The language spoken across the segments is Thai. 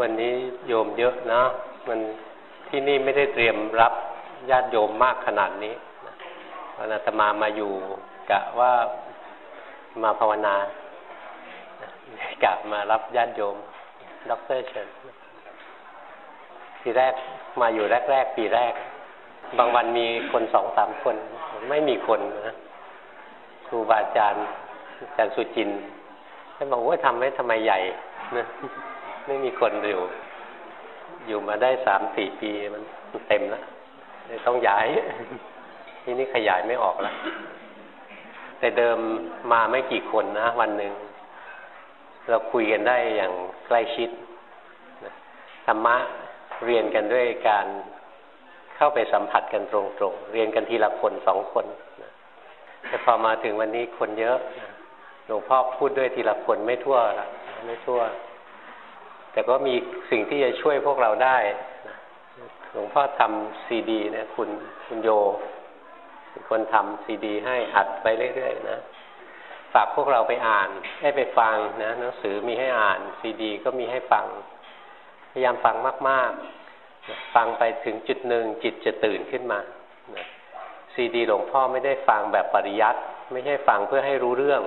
วันนี้โยมเยอะนะ มันที่นี่ไม่ได้เตรียมรับญาติโยมมากขนาดนี้วันอาตมามาอยู่กะว่ามาภาวนา กะมารับญาติโยมด็อกเตอร์เชิญทีแรกมาอยู่แรก ๆ ปีแรก บางวันมีคนสองสามคน ไม่มีคนนะครูบาอาจารย์อาจารย์สุจินท่านบอกว่าทำไว้ทำไมใหญ่นะ ไม่มีคนอยู่ อยู่มาได้สามสี่ปีมันเต็มแล้วต้องย้าย ที่นี่ขยายไม่ออกแล้วแต่เดิมมาไม่กี่คนนะวันหนึ่งเราคุยกันได้อย่างใกล้ชิดธรรมะเรียนกันด้วยการเข้าไปสัมผัสกันตรงๆ เรียนกันทีละคนสองคนแต่พอมาถึงวันนี้คนเยอะหลวงพ่อพูดด้วยทีละคนไม่ทั่วละไม่ทั่ว แต่ก็มีสิ่งที่จะช่วยพวกเราได้หลวงพ่อทำซีดีเนี่ยคุณคุณโยเป็นคนทำซีดี ให้อัดไปเรื่อยๆนะฝากพวกเราไปอ่าน ให้ไปฟังนะหนังสือมีให้อ่านซีดี ก็มีให้ฟัง พยายามฟังมาก ๆ ฟังไปถึงจุดหนึ่งจิตจะตื่นขึ้นมาซีดีหลวงพ่อไม่ได้ฟังแบบปริยัติไม่ใช่ฟังเพื่อให้รู้เรื่อง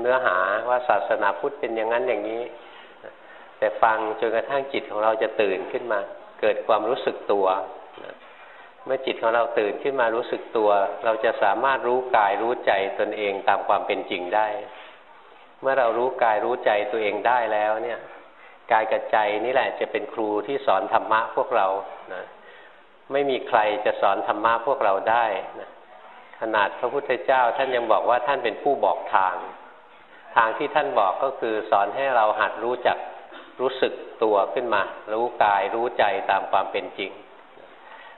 เนื้อหาว่าศาสนาพุทธเป็นอย่างนั้นอย่างนี้ แต่ฟังจนกระทั่งจิตของเราจะตื่นขึ้นมา เกิดความรู้สึกตัวเมื่อจิตของเราตื่นขึ้นมารู้สึกตัว เราจะสามารถรู้กายรู้ใจตนเองตามความเป็นจริงได้ เมื่อเรารู้กายรู้ใจตัวเองได้แล้วเนี่ยกายกับใจนี่แหละจะเป็นครูที่สอนธรรมะพวกเรานะไม่มีใครจะสอนธรรมะพวกเราได้นะขนาดพระพุทธเจ้าท่านยังบอกว่าท่านเป็นผู้บอกทาง ทางที่ท่านบอกก็คือสอนให้เราหัดรู้จัก รู้สึกตัวขึ้นมา รู้กายรู้ใจตามความเป็นจริง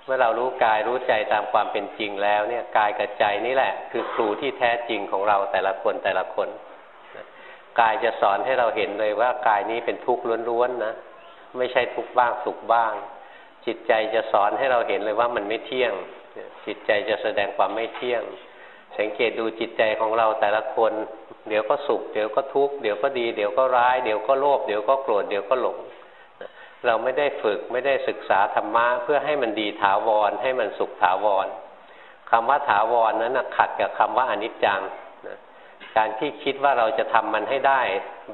เมื่อเรารู้กายรู้ใจตามความเป็นจริงแล้วเนี่ยกายกับใจนี่แหละ คือครูที่แท้จริงของเราแต่ละคนแต่ละคนกายจะสอนให้เราเห็นเลยว่ากายนี้เป็นทุกข์ล้วนๆนะไม่ใช่ทุกข์บ้างสุขบ้าง จิตใจจะสอนให้เราเห็นเลยว่ามันไม่เที่ยง จิตใจจะแสดงความไม่เที่ยง สังเกตดูจิตใจของเราแต่ละคน เดี๋ยวก็สุข เดี๋ยวก็ทุกข์ เดี๋ยวก็ดี เดี๋ยวก็ร้าย เดี๋ยวก็โลภ เดี๋ยวก็โกรธ เดี๋ยวก็หลง เราไม่ได้ฝึกไม่ได้ศึกษาธรรมะเพื่อให้มันดีถาวร ให้มันสุขถาวรคำว่าถาวรนั้นขัดกับคำว่าอนิจจังนะการที่คิดว่าเราจะทำมันให้ได้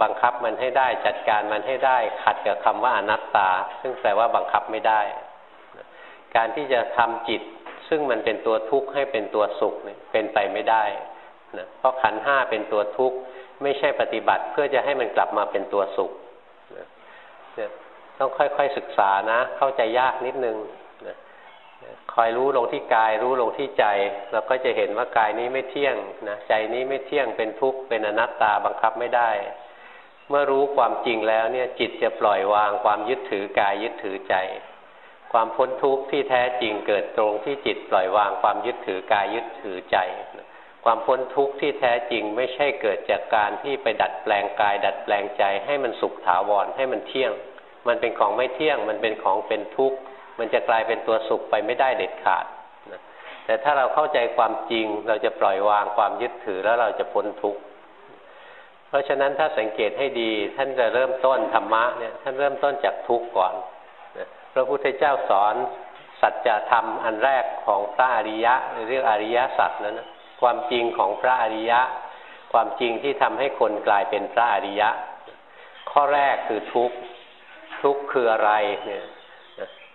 บังคับมันให้ได้ จัดการมันให้ได้ ขัดกับคำว่าอนัตตา ซึ่งแปลว่าบังคับไม่ได้ การที่จะทำจิต ซึ่งมันเป็นตัวทุกข์ให้เป็นตัวสุขเป็นไปไม่ได้ นะเพราะขันห้าเป็นตัวทุกข์ ไม่ใช่ปฏิบัติเพื่อจะให้มันกลับมาเป็นตัวสุขนะต้องค่อยๆศึกษานะ เข้าใจยากนิดนึงนะคอยรู้ลงที่กาย รู้ลงที่ใจ เราก็จะเห็นว่ากายนี้ไม่เที่ยงนะใจนี้ไม่เที่ยงเป็นทุกข์เป็นอนัตตาบังคับไม่ได้ เมื่อรู้ความจริงแล้วเนี่ยจิตจะปล่อยวางความยึดถือกายยึดถือใจ ความพ้นทุกข์ที่แท้จริงเกิดตรงที่จิตปล่อยวางความยึดถือกายยึดถือใจ ความพ้นทุกข์ที่แท้จริงไม่ใช่เกิดจากการที่ไปดัดแปลงกาย ดัดแปลงใจให้มันสุขถาวรให้มันเที่ยง มันเป็นของไม่เที่ยง มันเป็นของเป็นทุกข์มันจะกลายเป็นตัวสุขไปไม่ได้เด็ดขาดแต่ถ้าเราเข้าใจความจริงเราจะปล่อยวางความยึดถือแล้วเราจะพ้นทุกข์เพราะฉะนั้นถ้าสังเกตให้ดีท่านจะเริ่มต้นธรรมะเนี่ยท่านเริ่มต้นจากทุกข์ก่อนพระพุทธเจ้าสอนสัจธรรมอันแรกของพระอริยะเรียกอริยสัจนั้นนะ ความจริงของพระอริยะ ความจริงที่ทำให้คนกลายเป็นพระอริยะ ข้อแรกคือทุกข์ทุกข์คืออะไรเนี่ย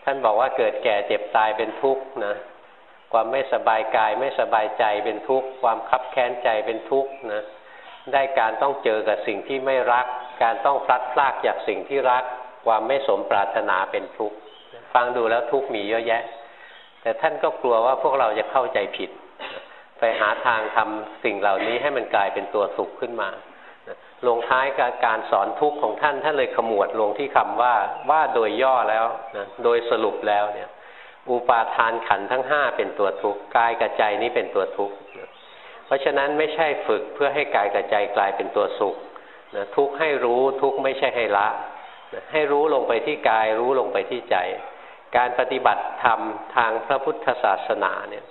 ท่านบอกว่าเกิดแก่เจ็บตายเป็นทุกข์นะความไม่สบายกายไม่สบายใจเป็นทุกข์ความคับแค้นใจเป็นทุกข์นะได้การต้องเจอกับสิ่งที่ไม่รัก การต้องพลัดพรากจากสิ่งที่รัก ความไม่สมปรารถนาเป็นทุกข์ฟังดูแล้วทุกข์มีเยอะแยะ แต่ท่านก็กลัวว่าพวกเราจะเข้าใจผิด ไปหาทางทำสิ่งเหล่านี้ให้มันกลายเป็นตัวสุขขึ้นมาลงท้ายกับการสอนทุกข์ของท่านท่านเลยขมวดลงที่คำว่าว่าโดยย่อแล้วนะโดยสรุปแล้วเนี่ย อุปาทานขันทั้งห้าเป็นตัวทุกข์กายกับใจนี้เป็นตัวทุกข์เพราะฉะนั้นไม่ใช่ฝึกเพื่อให้กายกับใจกลายเป็นตัวสุขนะทุกข์ให้รู้ทุกข์ไม่ใช่ให้ละนะให้รู้ลงไปที่กายรู้ลงไปที่ใจ การปฏิบัติธรรมทางพระพุทธศาสนาเนี่ย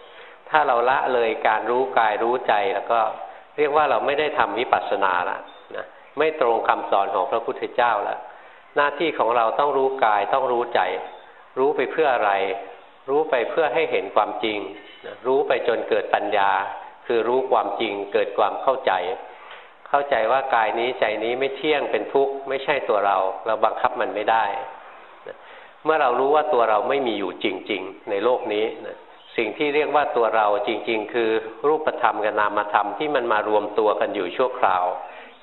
ถ้าเราละเลยการรู้กายรู้ใจแล้วก็เรียกว่าเราไม่ได้ทำวิปัสสนาละนะไม่ตรงคำสอนของพระพุทธเจ้าแล้วหน้าที่ของเราต้องรู้กายต้องรู้ใจ รู้ไปเพื่ออะไร รู้ไปเพื่อให้เห็นความจริงรู้ไปจนเกิดปัญญา คือรู้ความจริงเกิดความเข้าใจ เข้าใจว่ากายนี้ใจนี้ไม่เที่ยงเป็นทุกข์ไม่ใช่ตัวเรา เราบังคับมันไม่ได้ เมื่อเรารู้ว่าตัวเราไม่มีอยู่จริง ๆ ในโลกนี้นะ สิ่งที่เรียกว่าตัวเราจริง ๆ คือรูปธรรมกับนามธรรมที่มันมารวมตัวกันอยู่ชั่วคราว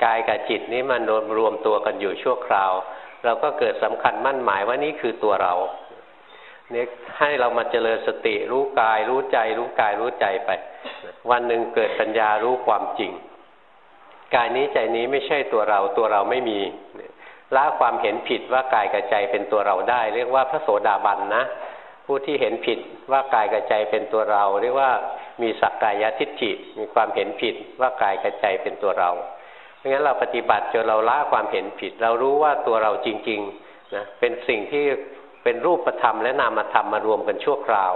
กายกับจิตนี้มันรวมรวมตัวกันอยู่ชั่วคราว เราก็เกิดสำคัญมั่นหมายว่านี่คือตัวเราเนี่ยให้เรามาเจริญสติรู้กาย รู้ใจ รู้กายรู้ใจไป วันหนึ่งเกิดปัญญารู้ความจริง กายนี้ใจนี้ไม่ใช่ตัวเราตัวเราไม่มีละความเห็นผิดว่ากายกับใจเป็นตัวเราได้ เรียกว่าพระโสดาบันนะ ผู้ที่เห็นผิดว่ากายกับใจเป็นตัวเรา เรียกว่ามีสักกายทิฏฐิมีความเห็นผิดว่ากายกับใจเป็นตัวเราเพราะงั้นเราปฏิบัติจนเราละความเห็นผิด เรารู้ว่าตัวเราจริงๆนะเป็นสิ่งที่เป็นรูปธรรมและนามธรรมมารวมกันชั่วคราว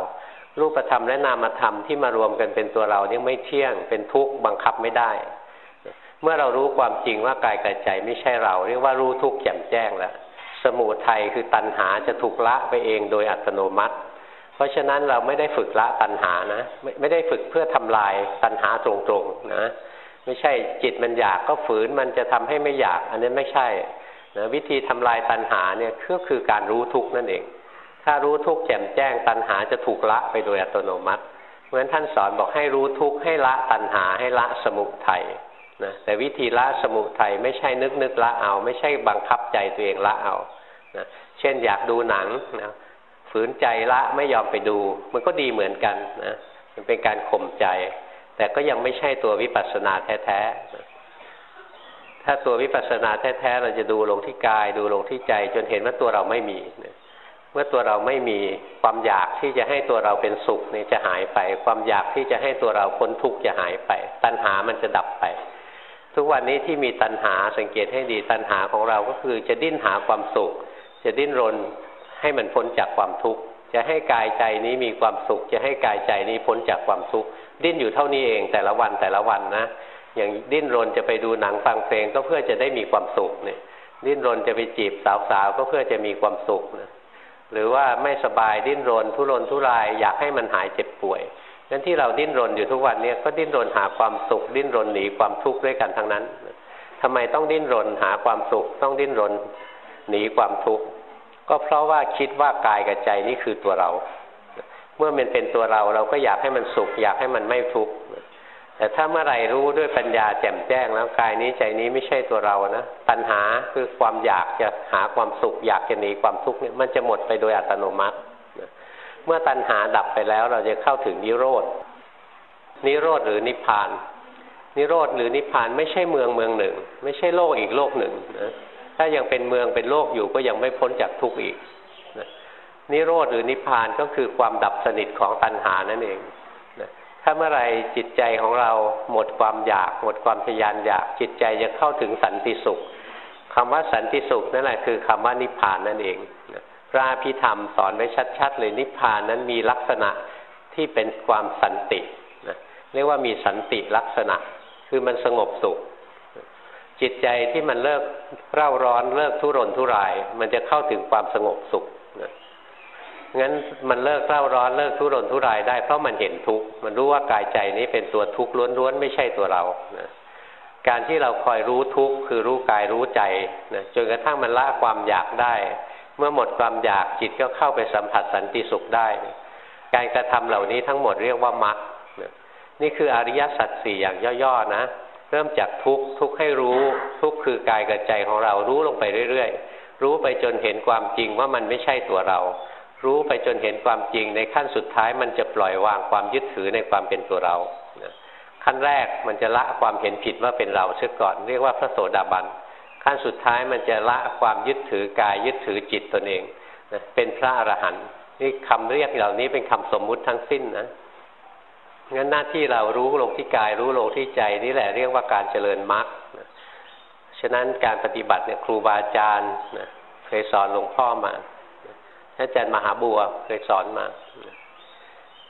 รูปธรรมและนามธรรมที่มารวมกันเป็นตัวเรานี่ไม่เที่ยง เป็นทุกข์บังคับไม่ได้ เมื่อเรารู้ความจริงว่ากายกับใจไม่ใช่เรา เรียกว่ารู้ทุกข์แจ่มแจ้งแล้ว สมุทัยคือตัณหาจะถูกละไปเองโดยอัตโนมัติ เพราะฉะนั้นเราไม่ได้ฝึกละตัณหานะไม่ไม่ได้ฝึกเพื่อทำลายตัณหาตรงๆนะไม่ใช่จิตมันอยากก็ฝืนมันจะทำให้ไม่อยาก อันนี้ไม่ใช่นะวิธีทำลายตัณหาเนี่ยก็คือการรู้ทุกข์นั่นเอง ถ้ารู้ทุกข์แจ่มแจ้งตัณหาจะถูกละไปโดยอัตโนมัติ เพราะฉะนั้นท่านสอนบอกให้รู้ทุกข์ให้ละตัณหาให้ละสมุทัย นะแต่วิธีละสมุทัยไม่ใช่นึกนึกละเอา ไม่ใช่บังคับใจตัวเองละเอานะเช่นอยากดูหนังนะฝืนใจละไม่ยอมไปดู มันก็ดีเหมือนกันนะมันเป็นการข่มใจ แต่ก็ยังไม่ใช่ตัววิปัสสนาแท้ๆถ้าตัววิปัสสนาแท้ๆเราจะดูลงที่กาย ดูลงที่ใจ จนเห็นว่าตัวเราไม่มีนะเมื่อตัวเราไม่มีความอยากที่จะให้ตัวเราเป็นสุขนี่จะหายไป ความอยากที่จะให้ตัวเราพ้นทุกข์จะหายไป ตัณหามันจะดับไป ทุกวันนี้ที่มีตัณหาสังเกตให้ดีตัณหาของเราก็คือจะดิ้นหาความสุข จะดิ้นรนให้มันพ้นจากความทุกข์จะให้กายใจนี้มีความสุข จะให้กายใจนี้พ้นจากความทุกข์ดิ้นอยู่เท่านี้เองแต่ละวันแต่ละวันนะ อย่างดิ้นรนจะไปดูหนังฟังเพลงก็เพื่อจะได้มีความสุขเนี่ย ดิ้นรนจะไปจีบสาวๆก็เพื่อจะมีความสุขนะหรือว่าไม่สบายดิ้นรนทุรนทุรายอยากให้มันหายเจ็บป่วย นั้นที่เราดิ้นรนอยู่ทุกวันนี้ก็ดิ้นรนหาความสุข ดิ้นรนหนีความทุกข์ด้วยกันทั้งนั้นทำไมต้องดิ้นรนหาความสุข ต้องดิ้นรนหนีความทุกข์ก็เพราะว่าคิดว่ากายกับใจนี้คือตัวเรา เมื่อมันเป็นตัวเราเราก็อยากให้มันสุข อยากให้มันไม่ทุกข์แต่ถ้าเมื่อไหร่รู้ด้วยปัญญาแจ่มแจ้งแล้วกายนี้ใจนี้ไม่ใช่ตัวเรานะปัญหาคือความอยากจะหาความสุข อยากจะหนีความทุกข์เนี่ยมันจะหมดไปโดยอัตโนมัติ เมื่อตัณหาดับไปแล้ว เราจะเข้าถึงนิโรธนิโรธหรือนิพพาน นิโรธหรือนิพพานไม่ใช่เมืองเมืองหนึ่ง ไม่ใช่โลกอีกโลกหนึ่งนะถ้ายังเป็นเมืองเป็นโลกอยู่ก็ยังไม่พ้นจากทุกข์อีกนะนิโรธหรือนิพพานก็คือความดับสนิทของตัณหานั่นเองนะถ้าเมื่อไรจิตใจของเราหมดความอยาก หมดความทยานอยาก จิตใจจะเข้าถึงสันติสุขคำว่าสันติสุขนั่นแหละคือคำว่านิพพานนั่นเองนะ พระพิธรรมสอนไว้ชัดๆเลยนิพพานนั้นมีลักษณะที่เป็นความสันตินะเรียกว่ามีสันติลักษณะ คือมันสงบสุข จิตใจที่มันเลิกเร่าร้อนเลิกทุรนทุราย มันจะเข้าถึงความสงบสุขนะงั้นมันเลิกเร่าร้อนเลิกทุรนทุรายได้เพราะมันเห็นทุกข์มันรู้ว่ากายใจนี้เป็นตัวทุกข์ล้วนๆไม่ใช่ตัวเรานะการที่เราคอยรู้ทุกข์คือรู้กายรู้ใจนะจนกระทั่งมันละความอยากได้ เมื่อหมดความอยากจิตก็เข้าไปสัมผัสสันติสุขได้ การกระทำเหล่านี้ทั้งหมดเรียกว่ามรรคนี่คืออริยสัจสี่อย่างย่อๆนะ เริ่มจากทุกทุกให้รู้ทุกคือกายกับใจของเรารู้ลงไปเรื่อยๆ รู้ไปจนเห็นความจริงว่ามันไม่ใช่ตัวเรา รู้ไปจนเห็นความจริงในขั้นสุดท้ายมันจะปล่อยวางความยึดถือในความเป็นตัวเราขั้นแรกมันจะละความเห็นผิดว่าเป็นเราเสียก่อน เรียกว่าพระโสดาบัน ขั้นสุดท้ายมันจะละความยึดถือกายยึดถือจิตตนเองนะเป็นพระอรหันต์นี่คำเรียกเหล่านี้เป็นคำสมมุติทั้งสิ้นนะงั้นหน้าที่เรารู้ลงที่กายรู้ลงที่ใจนี่แหละเรียกว่าการเจริญมรรคฉะนั้นการปฏิบัติเนี่ยครูบาอาจารย์นะเคยสอนหลวงพ่อมาท่านอาจารย์มหาบัวเคยสอนมา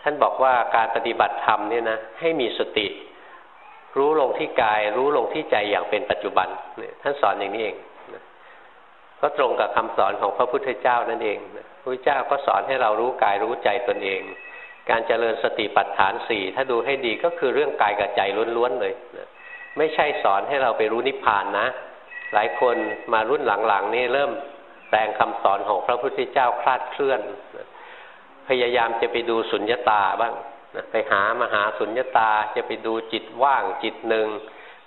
ท่านบอกว่าการปฏิบัติธรรมเนี่ยนะให้มีสติ รู้ลงที่กาย รู้ลงที่ใจอย่างเป็นปัจจุบันเนี่ยท่านสอนอย่างนี้เองก็ตรงกับคำสอนของพระพุทธเจ้านั่นเองพระพุทธเจ้าก็สอนให้เรารู้กายรู้ใจตนเอง การเจริญสติปัฏฐานสี่ถ้าดูให้ดีก็คือเรื่องกายกับใจล้วนๆเลยไม่ใช่สอนให้เราไปรู้นิพพานนะ หลายคนมารุ่นหลังๆนี่เริ่มแปลงคำสอนของพระพุทธเจ้าคลาดเคลื่อน พยายามจะไปดูสุญญตาบ้าง ไปหามหาสุญญตาจะไปดูจิตว่างจิตหนึ่ง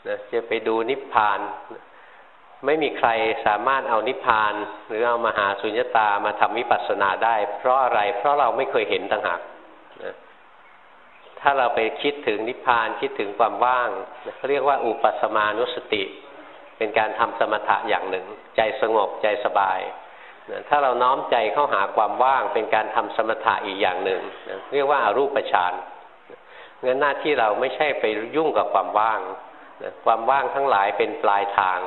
นะจะไปดูนิพพาน ไม่มีใครสามารถเอานิพพาน หรือเอามหาสุญญตามาทำวิปัสสนาได้ เพราะอะไรเพราะเราไม่เคยเห็นต่างหากถ้าเราไปคิดถึงนิพพานคิดถึงความว่างเขาเรียกว่าอุปสมานุสติ เป็นการทำสมถะอย่างหนึ่ง ใจสงบใจสบาย ถ้าเราน้อมใจเข้าหาความว่างเป็นการทำสมถะอีกอย่างหนึ่งเรียกว่าอารูปฌานงั้นหน้าที่เราไม่ใช่ไปยุ่งกับความว่างความว่างทั้งหลายเป็นปลายทาง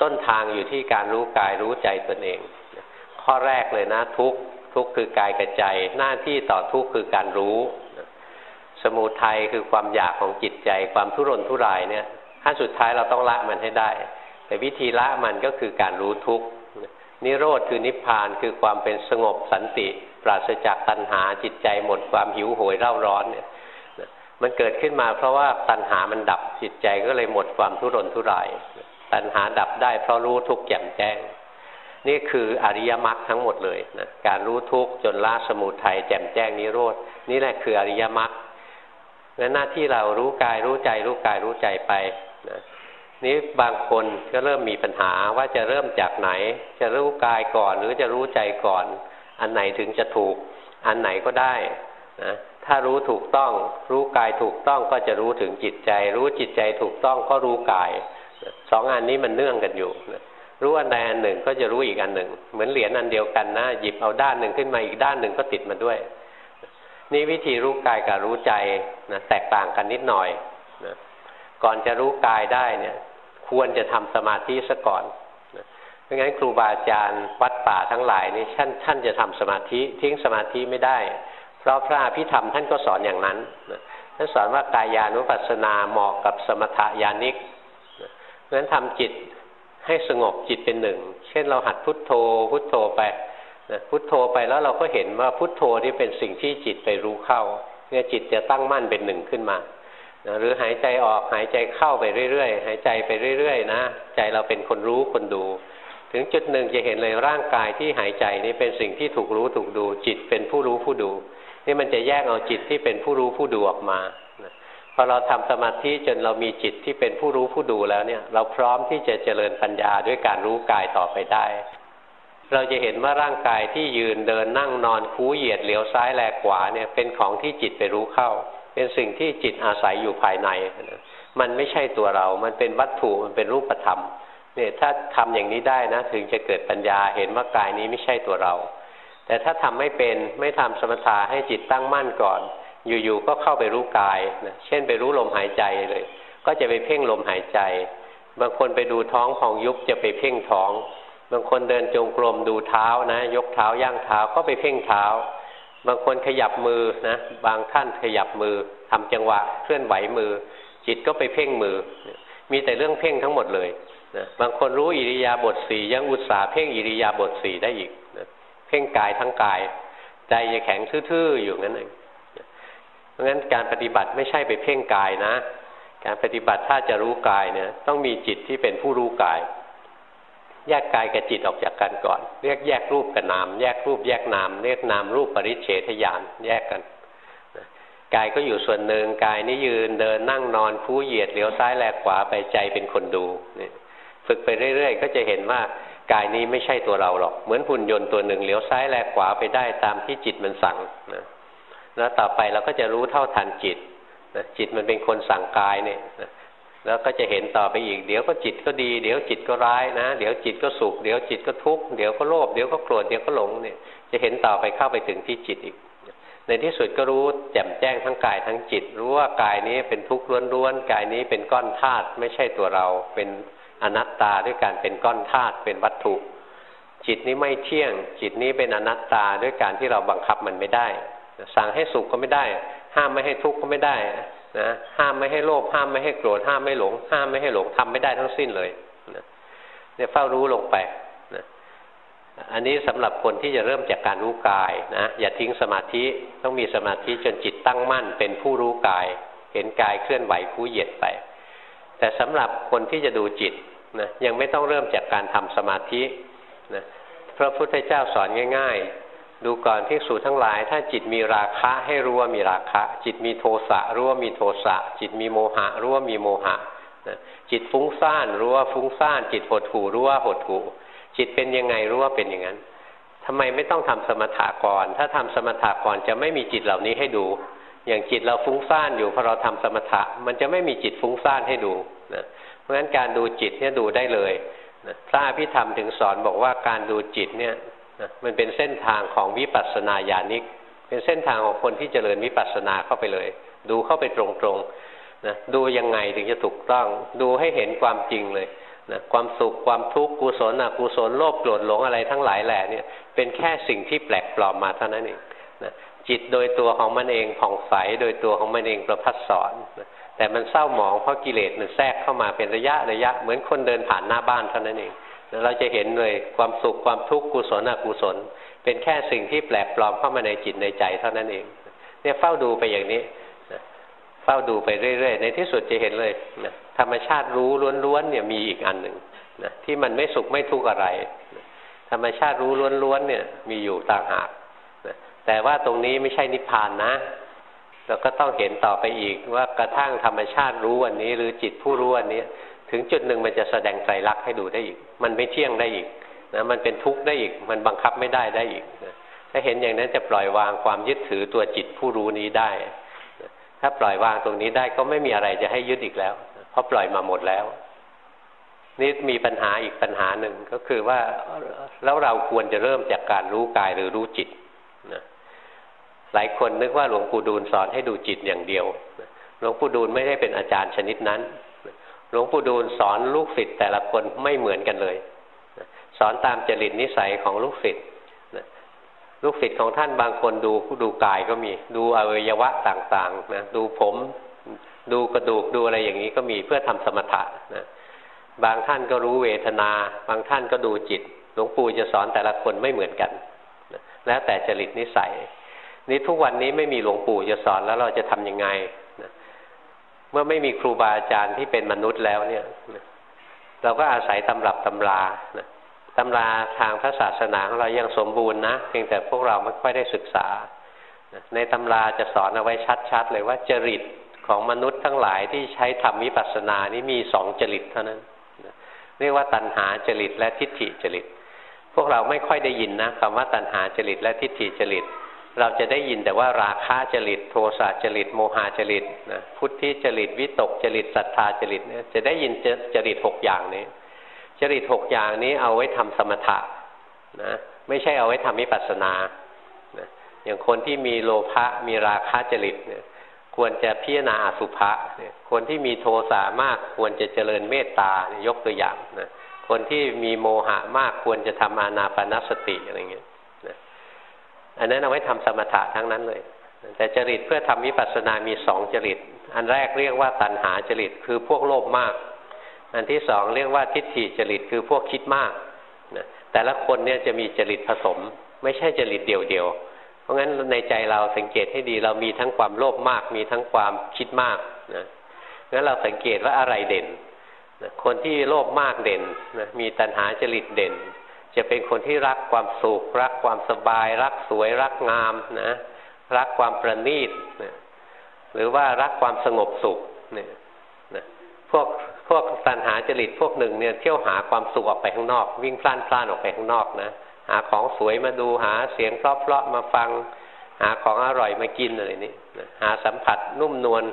ต้นทางอยู่ที่การรู้กายรู้ใจตนเอง ข้อแรกเลยนะทุกทุกคือกายกับใจ หน้าที่ต่อทุกคือการรู้ สมุทัยคือความอยากของจิตใจ ความทุรนทุรายเนี่ยขั้นสุดท้ายเราต้องละมันให้ได้ แต่วิธีละมันก็คือการรู้ทุกข์ นิโรธคือนิพพานคือความเป็นสงบสันติ ปราศจากตัณหาจิตใจหมดความหิวโหยเร่าร้อนเนี่ยมันเกิดขึ้นมาเพราะว่าตัณหามันดับจิตใจก็เลยหมดความทุรนทุราย ตัณหาดับได้เพราะรู้ทุกข์แจ่มแจ้ง นี่คืออริยมรรคทั้งหมดเลยนะการรู้ทุกข์จนละสมุทัยแจ่มแจ้งนิโรธนี่แหละคืออริยมรรคและหน้าที่เรารู้กายรู้ใจรู้กายรู้ใจไปนะ นี้บางคนก็เริ่มมีปัญหาว่าจะเริ่มจากไหน จะรู้กายก่อนหรือจะรู้ใจก่อน อันไหนถึงจะถูก อันไหนก็ได้นะถ้ารู้ถูกต้อง รู้กายถูกต้องก็จะรู้ถึงจิตใจ รู้จิตใจถูกต้องก็รู้กายสองอันนี้มันเนื่องกันอยู่รู้อันใดอันหนึ่งก็จะรู้อีกอันหนึ่ง เหมือนเหรียญอันเดียวกันนะหยิบเอาด้านหนึ่งขึ้นมาอีกด้านหนึ่งก็ติดมาด้วย นี่วิธีรู้กายกับรู้ใจนะแตกต่างกันนิดหน่อยนะก่อนจะรู้กายได้เนี่ย ควรจะทำสมาธิซะก่อนเพราะงั้นครูบาอาจารย์วัดป่าทั้งหลายนี่ท่านท่านจะทำสมาธิทิ้งสมาธิไม่ได้ เพราะพระพิธรรมท่านก็สอนอย่างนั้นท่านสอนว่ากายานุปัสสนาเหมาะกับสมถยานิกเพราะฉะนั้นทำจิตให้สงบจิตเป็นหนึ่ง เช่นเราหัดพุทโธ พุทโธไปพุทโธไปแล้วเราก็เห็นว่าพุทโธนี่เป็นสิ่งที่จิตไปรู้เข้าเนี่ยจิตจะตั้งมั่นเป็นหนึ่งขึ้นมา หรือหายใจออกหายใจเข้าไปเรื่อยๆ หายใจไปเรื่อยๆนะใจเราเป็นคนรู้คนดู ถึงจุดหนึ่งจะเห็นเลยร่างกายที่หายใจนี่เป็นสิ่งที่ถูกรู้ถูกดู จิตเป็นผู้รู้ผู้ดู นี่มันจะแยกเอาจิตที่เป็นผู้รู้ผู้ดูออกมาพอเราทำสมาธิจนเรามีจิตที่เป็นผู้รู้ผู้ดูแล้วเนี่ย เราพร้อมที่จะเจริญปัญญาด้วยการรู้กายต่อไปได้ เราจะเห็นว่าร่างกายที่ยืนเดินนั่งนอนคูเหยียดเหลียวซ้ายแลขวาเนี่ยเป็นของที่จิตไปรู้เข้า เป็นสิ่งที่จิตอาศัยอยู่ภายใน มันไม่ใช่ตัวเรา มันเป็นวัตถุ มันเป็นรูปธรรม เนี่ยถ้าทำอย่างนี้ได้นะ ถึงจะเกิดปัญญา เห็นว่ากายนี้ไม่ใช่ตัวเรา แต่ถ้าทำไม่เป็น ไม่ทำสมถะให้จิตตั้งมั่นก่อน อยู่ๆ ก็เข้าไปรู้กายนะเช่นไปรู้ลมหายใจเลย ก็จะไปเพ่งลมหายใจ บางคนไปดูท้องของยุบจะไปเพ่งท้อง บางคนเดินจงกรมดูเท้านะ ยกเท้าย่างเท้า ก็ไปเพ่งเท้า บางคนขยับมือนะ บางท่านขยับมือทำจังหวะเคลื่อนไหวมือ จิตก็ไปเพ่งมือ มีแต่เรื่องเพ่งทั้งหมดเลยนะบางคนรู้อิริยาบถสี่ยังอุตสาห์เพ่งอิริยาบถสี่ได้อีกนะเพ่งกายทั้งกาย ใจจะแข็งทื่อๆอยู่งั้นเองเพราะงั้นการปฏิบัติไม่ใช่ไปเพ่งกายนะ การปฏิบัติถ้าจะรู้กายเนี่ย ต้องมีจิตที่เป็นผู้รู้กาย แยกกายกับจิตออกจากกันก่อน เรียกแยกรูปกับนาม แยกรูปแยกนาม เรียกนามรูปปริเฉทญาณแยกกันกายก็อยู่ส่วนหนึ่งกายนี่ยืนเดินนั่งนอนคู่เหยียดเหลียวซ้ายแลกขวาไปใจเป็นคนดูนี่ฝึกไปเรื่อย ๆ ก็จะเห็นว่ากายนี้ไม่ใช่ตัวเราหรอก เหมือนหุ่นยนต์ตัวหนึ่งเหลียวซ้ายแลกขวาไปได้ตามที่จิตมันสั่งนะแล้วต่อไปเราก็จะรู้เท่าทันจิตนะจิตมันเป็นคนสั่งกายเนี่ยนะ แล้วก็จะเห็นต่อไปอีก เดี๋ยวก็จิตก็ดี เดี๋ยวจิตก็ร้ายนะ เดี๋ยวจิตก็สุข เดี๋ยวจิตก็ทุกข์ เดี๋ยวก็โลภ เดี๋ยวก็โกรธ เดี๋ยวก็หลงเนี่ย จะเห็นต่อไปเข้าไปถึงที่จิตอีก ในที่สุดก็รู้แจ่มแจ้งทั้งกายทั้งจิต รู้ว่ากายนี้เป็นทุกข์ล้วนๆ กายนี้เป็นก้อนธาตุไม่ใช่ตัวเรา เป็นอนัตตาด้วยการเป็นก้อนธาตุ เป็นวัตถุ จิตนี้ไม่เที่ยง จิตนี้เป็นอนัตตาด้วยการที่เราบังคับมันไม่ได้ สั่งให้สุขก็ไม่ได้ ห้ามไม่ให้ทุกข์ก็ไม่ได้ นะห้ามไม่ให้โลภห้ามไม่ให้โกรธห้ามไม่หลง ห้ามไม่ให้หลงทำไม่ได้ทั้งสิ้นเลยนะเนี่ยเฝ้ารู้ลงไปนะอันนี้สำหรับคนที่จะเริ่มจากการรู้กายนะอย่าทิ้งสมาธิต้องมีสมาธิจนจิตตั้งมั่น เป็นผู้รู้กาย เห็นกายเคลื่อนไหวคู่เหยียดไป แต่สำหรับคนที่จะดูจิตนะยังไม่ต้องเริ่มจากการทำสมาธินะพระพุทธเจ้าสอนง่าย ๆ ดูก่อนที่สูทั้งหลาย ถ้าจิตมีราคะให้รู้ว่ามีราคะ จิตมีโทสะรู้ว่ามีโทสะ จิตมีโมหะรู้ว่ามีโมหะจิตฟุ้งซ่านรู้ว่าฟุ้งซ่าน จิตหดหู่รู้ว่าหดหู่จิตเป็นยังไงรู้ว่าเป็นอย่างนั้นทำไมไม่ต้องทำสมถะก่อน ถ้าทำสมถะก่อนจะไม่มีจิตเหล่านี้ให้ดู อย่างจิตเราฟุ้งซ่านอยู่พอเราทำสมถะ มันจะไม่มีจิตฟุ้งซ่านให้ดูนะเพราะฉะนั้นการดูจิตเนี่ยดูได้เลยนะพระอภิธรรมถึงสอนบอกว่าการดูจิตเนี่ย นะมันเป็นเส้นทางของวิปัสสนาญาณิก เป็นเส้นทางของคนที่เจริญวิปัสสนาเข้าไปเลย ดูเข้าไปตรงๆนะดูยังไงถึงจะถูกต้อง ดูให้เห็นความจริงเลยนะความสุขความทุกข์กุศลอกุศลโลภโกรธหลงอะไรทั้งหลายแหล่เนี่ยเป็นแค่สิ่งที่แปลกปลอมมาเท่านั้นเองนะจิตโดยตัวของมันเองผ่องใสโดยตัวของมันเองประพัดสอนนะแต่มันเศร้าหมองเพราะกิเลสมันแทรกเข้ามาเป็นระยะระยะเหมือนคนเดินผ่านหน้าบ้านเท่านั้นเอง เราจะเห็นเลยความสุขความทุกข์กุศลอกุศล เป็นแค่สิ่งที่แปลกปลอมเข้ามาในจิตในใจเท่านั้นเอง เนี่ยเฝ้าดูไปอย่างนี้เฝ้าดูไปเรื่อยๆ ในที่สุดจะเห็นเลยนะธรรมชาติรู้ล้วนๆเนี่ยมีอีกอันหนึ่งนะที่มันไม่สุขไม่ทุกข์อะไร ธรรมชาติรู้ล้วนๆเนี่ยมีอยู่ต่างหากนะแต่ว่าตรงนี้ไม่ใช่นิพพานนะเราก็ต้องเห็นต่อไปอีกว่ากระทั่งธรรมชาติรู้วันนี้ หรือจิตผู้รู้วันนี้ ถึงจุดหนึ่งมันจะแสดงไตรลักษณ์ให้ดูได้อีก มันไม่เที่ยงได้อีกนะมันเป็นทุกข์ได้อีก มันบังคับไม่ได้ได้อีกนะถ้าเห็นอย่างนั้นจะปล่อยวางความยึดถือตัวจิตผู้รู้นี้ได้ ถ้าปล่อยวางตรงนี้ได้ก็ไม่มีอะไรจะให้ยึดอีกแล้ว เพราะปล่อยมาหมดแล้ว นี่มีปัญหาอีกปัญหาหนึ่งก็คือว่าแล้วเราควรจะเริ่มจากการรู้กายหรือรู้จิตนะหลายคนนึกว่าหลวงปู่ดูลสอนให้ดูจิตอย่างเดียวหลวงปู่ดูลไม่ได้เป็นอาจารย์ชนิดนั้น หลวงปู่ดูลสอนลูกศิษย์แต่ละคนไม่เหมือนกันเลย สอนตามจริตนิสัยของลูกศิษย์ลูกศิษย์ของท่านบางคนดูดูกายก็มี ดูอวัยวะต่างๆนะดูผม ดูกระดูกดูอะไรอย่างนี้ก็มีเพื่อทำสมถะนะบางท่านก็รู้เวทนา บางท่านก็ดูจิต หลวงปู่จะสอนแต่ละคนไม่เหมือนกันนะแล้วแต่จริตนิสัย นี่ทุกวันนี้ไม่มีหลวงปู่จะสอนแล้วเราจะทํำยังไง เมื่อไม่มีครูบาอาจารย์ที่เป็นมนุษย์แล้วเนี่ยเราก็อาศัยตำรับตำราตำราทางพระศาสนาของเรายังสมบูรณ์นะเพียงแต่พวกเราไม่ค่อยได้ศึกษา ในตำราจะสอนเอาไว้ชัดๆเลยว่าจริตของมนุษย์ทั้งหลายที่ใช้ทำวิปัสสนานี่มีสองจริตเท่านั้น เรียกว่าตัณหาจริตและทิฏฐิจริต พวกเราไม่ค่อยได้ยินนะคำว่าตัณหาจริตและทิฏฐิจริต เราจะได้ยินแต่ว่าราคะจริต โทสะจริต โมหะจริตนะพุทธิจริต วิตกจริตศรัทธาจริตเนี่ยจะได้ยินจริตหกอย่างนี้ จริตหกอย่างนี้เอาไว้ทำสมถะนะไม่ใช่เอาไว้ทำวิปัสสนานะอย่างคนที่มีโลภะมีราคะจริตเนี่ยควรจะพิจารณาอสุภะเนี่ยคนที่มีโทสะมากควรจะเจริญเมตตายกตัวอย่างนะคนที่มีโมหะมากควรจะทำอานาปนสติอะไรเงี้ย อันนั้นเอาไว้ทำสมถะทั้งนั้นเลย แต่จริตเพื่อทำวิปัสสนามีสองจริต อันแรกเรียกว่าตัณหาจริตคือพวกโลภมาก อันที่สองเรียกว่าทิฏฐิจริตคือพวกคิดมากนะแต่ละคนเนี่ยจะมีจริตผสม ไม่ใช่จริตเดียวๆ เพราะงั้นในใจเราสังเกตให้ดีเรามีทั้งความโลภมาก มีทั้งความคิดมากนะงั้นเราสังเกตว่าอะไรเด่นนะคนที่โลภมากเด่นนะมีตัณหาจริตเด่น จะเป็นคนที่รักความสุขรักความสบาย รักสวยรักงามนะรักความประณีตนะหรือว่ารักความสงบสุขเนี่ยนะพวกพวกตัณหาจริตพวกหนึ่งเนี่ยเที่ยวหาความสุขออกไปข้างนอก วิ่งพล่านพล่านออกไปข้างนอกนะหาของสวยมาดูหาเสียงเพราะๆมาฟัง หาของอร่อยมากินอะไรนี่หาสัมผัสนุ่มนวล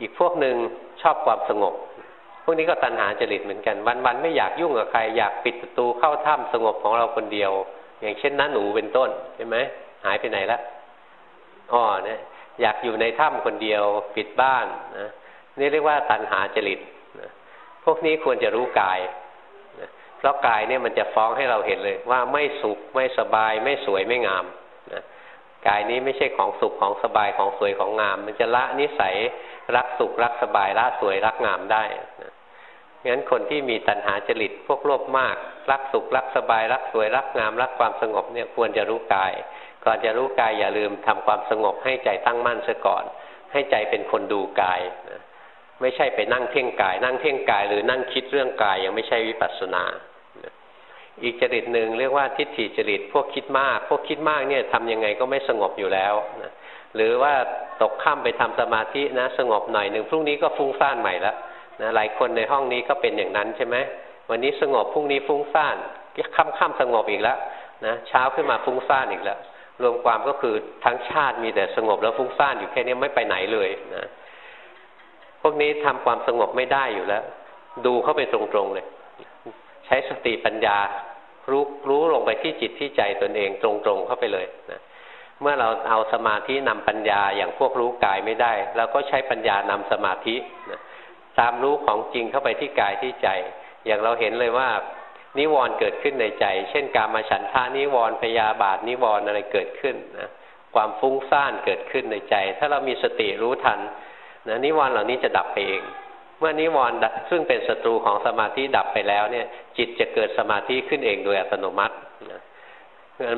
อีกพวกหนึ่งชอบความสงบ พวกนี้ก็ตัณหาจริตเหมือนกัน วันๆไม่อยากยุ่งกับใคร อยากปิดประตูเข้าถ้ำสงบของเราคนเดียว อย่างเช่นน้าหนูเป็นต้นใช่ไหมหายไปไหนละอ๋อเนี่ยอยากอยู่ในถ้ำคนเดียว ปิดบ้านนะนี่เรียกว่าตัณหาจริตพวกนี้ควรจะรู้กายเพราะกายเนี่ยมันจะฟ้องให้เราเห็นเลยว่าไม่สุขไม่สบาย ไม่สวยไม่งามนะกายนี้ไม่ใช่ของสุขของสบายของสวยของงาม มันจะละนิสัยรักสุขรักสบายละสวยรักงามได้นะ งั้นคนที่มีตัณหาจริตพวกโลภมาก รักสุขรักสบาย รักสวยรักงาม รักความสงบเนี่ยควรจะรู้กาย ก่อนจะรู้กายอย่าลืมทำความสงบให้ใจตั้งมั่นซะก่อน ให้ใจเป็นคนดูกายนะไม่ใช่ไปนั่งเพ่งกาย นั่งเพ่งกาย หรือนั่งคิดเรื่องกายยังไม่ใช่วิปัสสนา อีกจริตหนึ่งเรียกว่าทิฏฐิจริตพวกคิดมาก พวกคิดมากเนี่ยทำยังไงก็ไม่สงบอยู่แล้วนะหรือว่าตกค่ำไปทำสมาธินะ สงบหน่อยหนึ่งพรุ่งนี้ก็ฟุ้งซ่านใหม่แล้ว นะหลายคนในห้องนี้ก็เป็นอย่างนั้นใช่ไหมวันนี้สงบพรุ่งนี้ฟุ้งซ่านค่ำค่ำสงบอีกแล้วนะเช้าขึ้นมาฟุ้งซ่านอีกแล้ว รวมความก็คือทั้งชาติมีแต่สงบแล้วฟุ้งซ่านอยู่แค่นี้ไม่ไปไหนเลยนะพวกนี้ทำความสงบไม่ได้อยู่แล้ว ดูเข้าไปตรงๆเลย ใช้สติปัญญารู้รู้ลงไปที่จิตที่ใจตนเองตรงๆเข้าไปเลยนะเมื่อเราเอาสมาธินำปัญญาอย่างพวกรู้กายไม่ได้เราก็ใช้ปัญญานำสมาธินะ ตามรู้ของจริงเข้าไปที่กายที่ใจ อย่างเราเห็นเลยว่า นิวรณ์เกิดขึ้นในใจ เช่น การมาฉันทานิวรณ์พยาบาทนิวรณ์อะไรเกิดขึ้นนะความฟุ้งซ่านเกิดขึ้นในใจ ถ้าเรามีสติรู้ทันนะนิวรณ์เหล่านี้จะดับไปเอง เมื่อนิวรณ์ซึ่งเป็นศัตรูของสมาธิดับไปแล้วเนี่ย จิตจะเกิดสมาธิขึ้นเองโดยอัตโนมัตินะ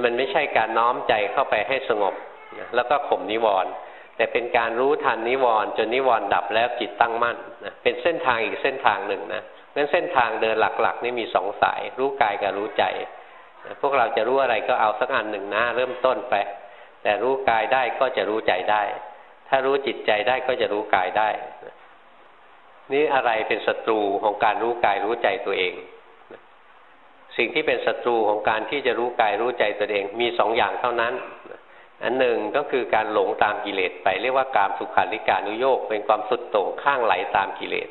มันไม่ใช่การน้อมใจเข้าไปให้สงบนะแล้วก็ข่มนิวรณ์ แต่เป็นการรู้ทันนิวรณ์จนนิวรณ์ดับแล้วจิตตั้งมั่นนะเป็นเส้นทางอีกเส้นทางหนึ่งนะงั้นเส้นทางเดินหลักๆนี่มีสองสาย รู้กายกับรู้ใจพวกเราจะรู้อะไรก็เอาสักอันหนึ่งนะ เริ่มต้นไป แต่รู้กายได้ก็จะรู้ใจได้ ถ้ารู้จิตใจได้ก็จะรู้กายได้นี่อะไรเป็นศัตรูของการรู้กายรู้ใจตัวเอง สิ่งที่เป็นศัตรูของการที่จะรู้กายรู้ใจตัวเอง มีสองอย่างเท่านั้น อันหนึ่งก็คือการหลงตามกิเลสไปเรียกว่าการสุขาริการนุโยกเป็นความสุดโต่งข้างไหลตามกิเลส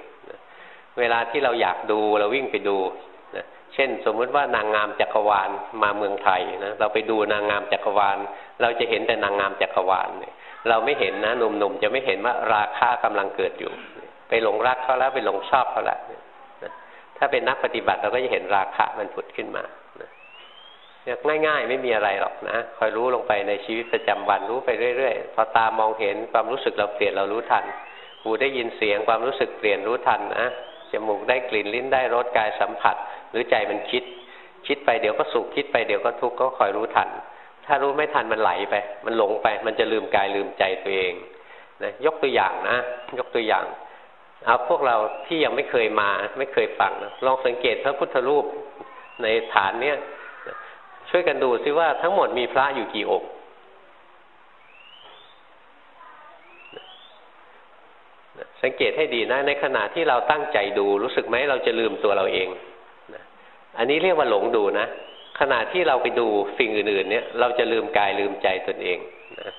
เวลาที่เราอยากดูเราวิ่งไปดูนะเช่น สมมติว่านางงามจักรวาลมาเมืองไทยนะเราไปดูนางงามจักรวาล เราจะเห็นแต่นางงามจักรวาลเราไม่เห็นนะหนุ่มๆจะไม่เห็นว่าราคากำลังเกิดอยู่ ไปหลงรักเขาแล้วไปหลงชอบเขาแล้วถ้าเป็นนักปฏิบัติเราก็จะเห็นราคะมันผุดขึ้นมา เนี่ยง่าย ๆ ไม่มีอะไรหรอกนะคอยรู้ลงไปในชีวิตประจำวันรู้ไปเรื่อยๆพอตามองเห็นความรู้สึกเราเปลี่ยนเรารู้ทันหูได้ยินเสียงความรู้สึกเปลี่ยนรู้ทันนะจมูกได้กลิ่นลิ้นได้รสกายสัมผัส หรือใจมันคิด คิดไปเดี๋ยวก็สุขคิดไปเดี๋ยวก็ทุกข์ก็คอยรู้ทัน ถ้ารู้ไม่ทันมันไหลไป มันหลงไป มันจะลืมกายลืมใจตัวเองนะยกตัวอย่างนะ ยกตัวอย่างเอาพวกเราที่ยังไม่เคยมา ไม่เคยฟังนะลองสังเกตพระพุทธรูปในฐานเนี้ย ช่วยกันดูซิว่าทั้งหมดมีพระอยู่กี่องค์สังเกตให้ดีนะ ในขณะที่เราตั้งใจดู รู้สึกไหมเราจะลืมตัวเราเองอันนี้เรียกว่าหลงดูนะขณะที่เราไปดูสิ่งอื่น ๆ เนี่ย เราจะลืมกายลืมใจตนเองนะ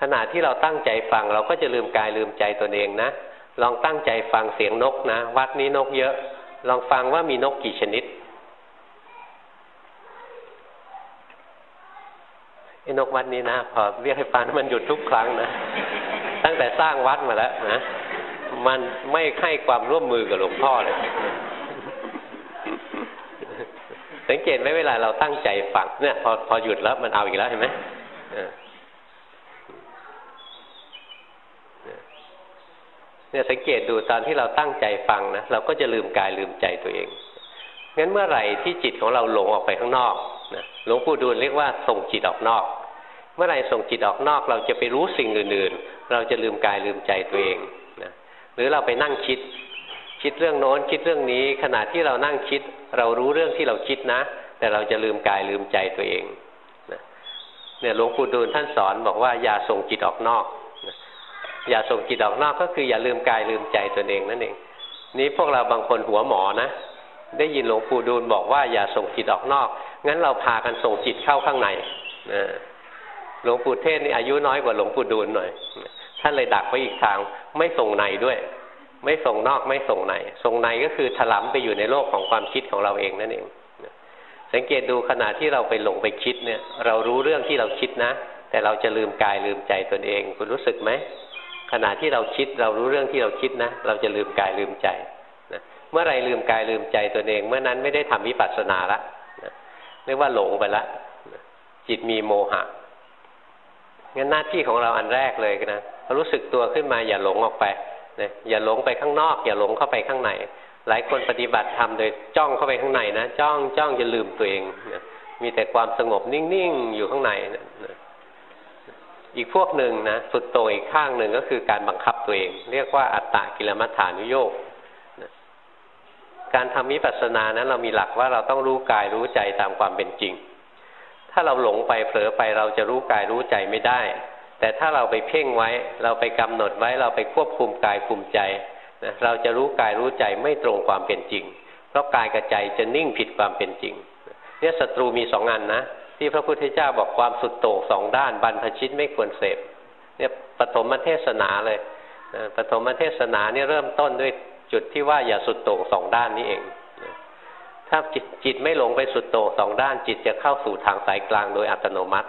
ขณะที่เราตั้งใจฟัง เราก็จะลืมกายลืมใจตนเองนะลองตั้งใจฟังเสียงนกนะ วัดนี้นกเยอะ ลองฟังว่ามีนกกี่ชนิด ไอ้นกวัดนี้นะพอเรียกให้ฟังมันหยุดทุกครั้งนะตั้งแต่สร้างวัดมาแล้วนะมันไม่ให้ความร่วมมือกับหลวงพ่อเลย สังเกตไหมเวลาเราตั้งใจฟังเนี่ยพอพอหยุดแล้วมันเอาอีกแล้วเห็นไหมเนี่ยสังเกตดูตอนที่เราตั้งใจฟังนะเราก็จะลืมกายลืมใจตัวเอง งั้นเมื่อไหร่ที่จิตของเราหลงออกไปข้างนอกนะหลวงปู่ดูลเรียกว่าส่งจิตออกนอก เมื่อไหร่ส่งจิตออกนอก เราจะไปรู้สิ่งอื่นๆ เราจะลืมกายลืมใจตัวเองนะหรือเราไปนั่งคิด คิดเรื่องโน้นคิดเรื่องนี้ ขณะที่เรานั่งคิด เรารู้เรื่องที่เราคิดนะ แต่เราจะลืมกายลืมใจตัวเองนะเนี่ยหลวงปู่ดูลท่านสอนบอกว่าอย่าส่งจิตออกนอกนะอย่าส่งจิตออกนอกก็คืออย่าลืมกายลืมใจตัวเองนั่นเองนี้พวกเราบางคนหัวหมอนะ ได้ยินหลวงปู่ดูลบอกว่าอย่าส่งจิตออกนอก งั้นเราพากันส่งจิตเข้าข้างในนะหลวงปู่เทศนี่อายุน้อยกว่าหลวงปู่ดูลหน่อย ท่านเลยดักไว้อีกทางไม่ส่งในด้วย ไม่ส่งนอกไม่ส่งในส่งในก็คือถลำไปอยู่ในโลกของความคิดของเราเองนั่นเองสังเกตดูขณะที่เราไปหลงไปคิดเนี่ย เรารู้เรื่องที่เราคิดนะ แต่เราจะลืมกายลืมใจตนเอง คุณรู้สึกไหมขณะที่เราคิดเรารู้เรื่องที่เราคิดนะ เราจะลืมกายลืมใจ เมื่อไรลืมกายลืมใจตัวเอง เมื่อนั้นไม่ได้ทำวิปัสสนาละเรียกว่าหลงไปละจิตมีโมหะงั้นหน้าที่ของเราอันแรกเลยนะรู้สึกตัวขึ้นมาอย่าหลงออกไปนะอย่าหลงไปข้างนอก อย่าหลงเข้าไปข้างในหลายคนปฏิบัติทำโดยจ้องเข้าไปข้างในนะจ้องจ้องจะลืมตัวเองนะมีแต่ความสงบนิ่งๆอยู่ข้างในนะอีกพวกหนึ่งนะสุดโต่งอีกข้างหนึ่งก็คือการบังคับตัวเอง เรียกว่าอัตตะกิลมัฏฐานุโยก การทำวิปัสสนานั้นเรามีหลักว่าเราต้องรู้กายรู้ใจตามความเป็นจริง ถ้าเราหลงไปเผลอไปเราจะรู้กายรู้ใจไม่ได้ แต่ถ้าเราไปเพ่งไว้ เราไปกำหนดไว้เราไปควบคุมกายคุมใจนะเราจะรู้กายรู้ใจไม่ตรงความเป็นจริง เพราะกายกับใจจะนิ่งผิดความเป็นจริงเนี่ยศัตรูมีสองอันนะที่พระพุทธเจ้าบอกความสุดโต่งสองด้านบรรพชิตไม่ควรเสพเนี่ยปฐมเทศนาเลยปฐมเทศนาเนี่ยเริ่มต้นด้วย จุดที่ว่าอย่าสุดโต่งสองด้านนี้เอง ถ้าจิตจิตไม่หลงไปสุดโต่งสองด้าน จิตจะเข้าสู่ทางสายกลางโดยอัตโนมัติ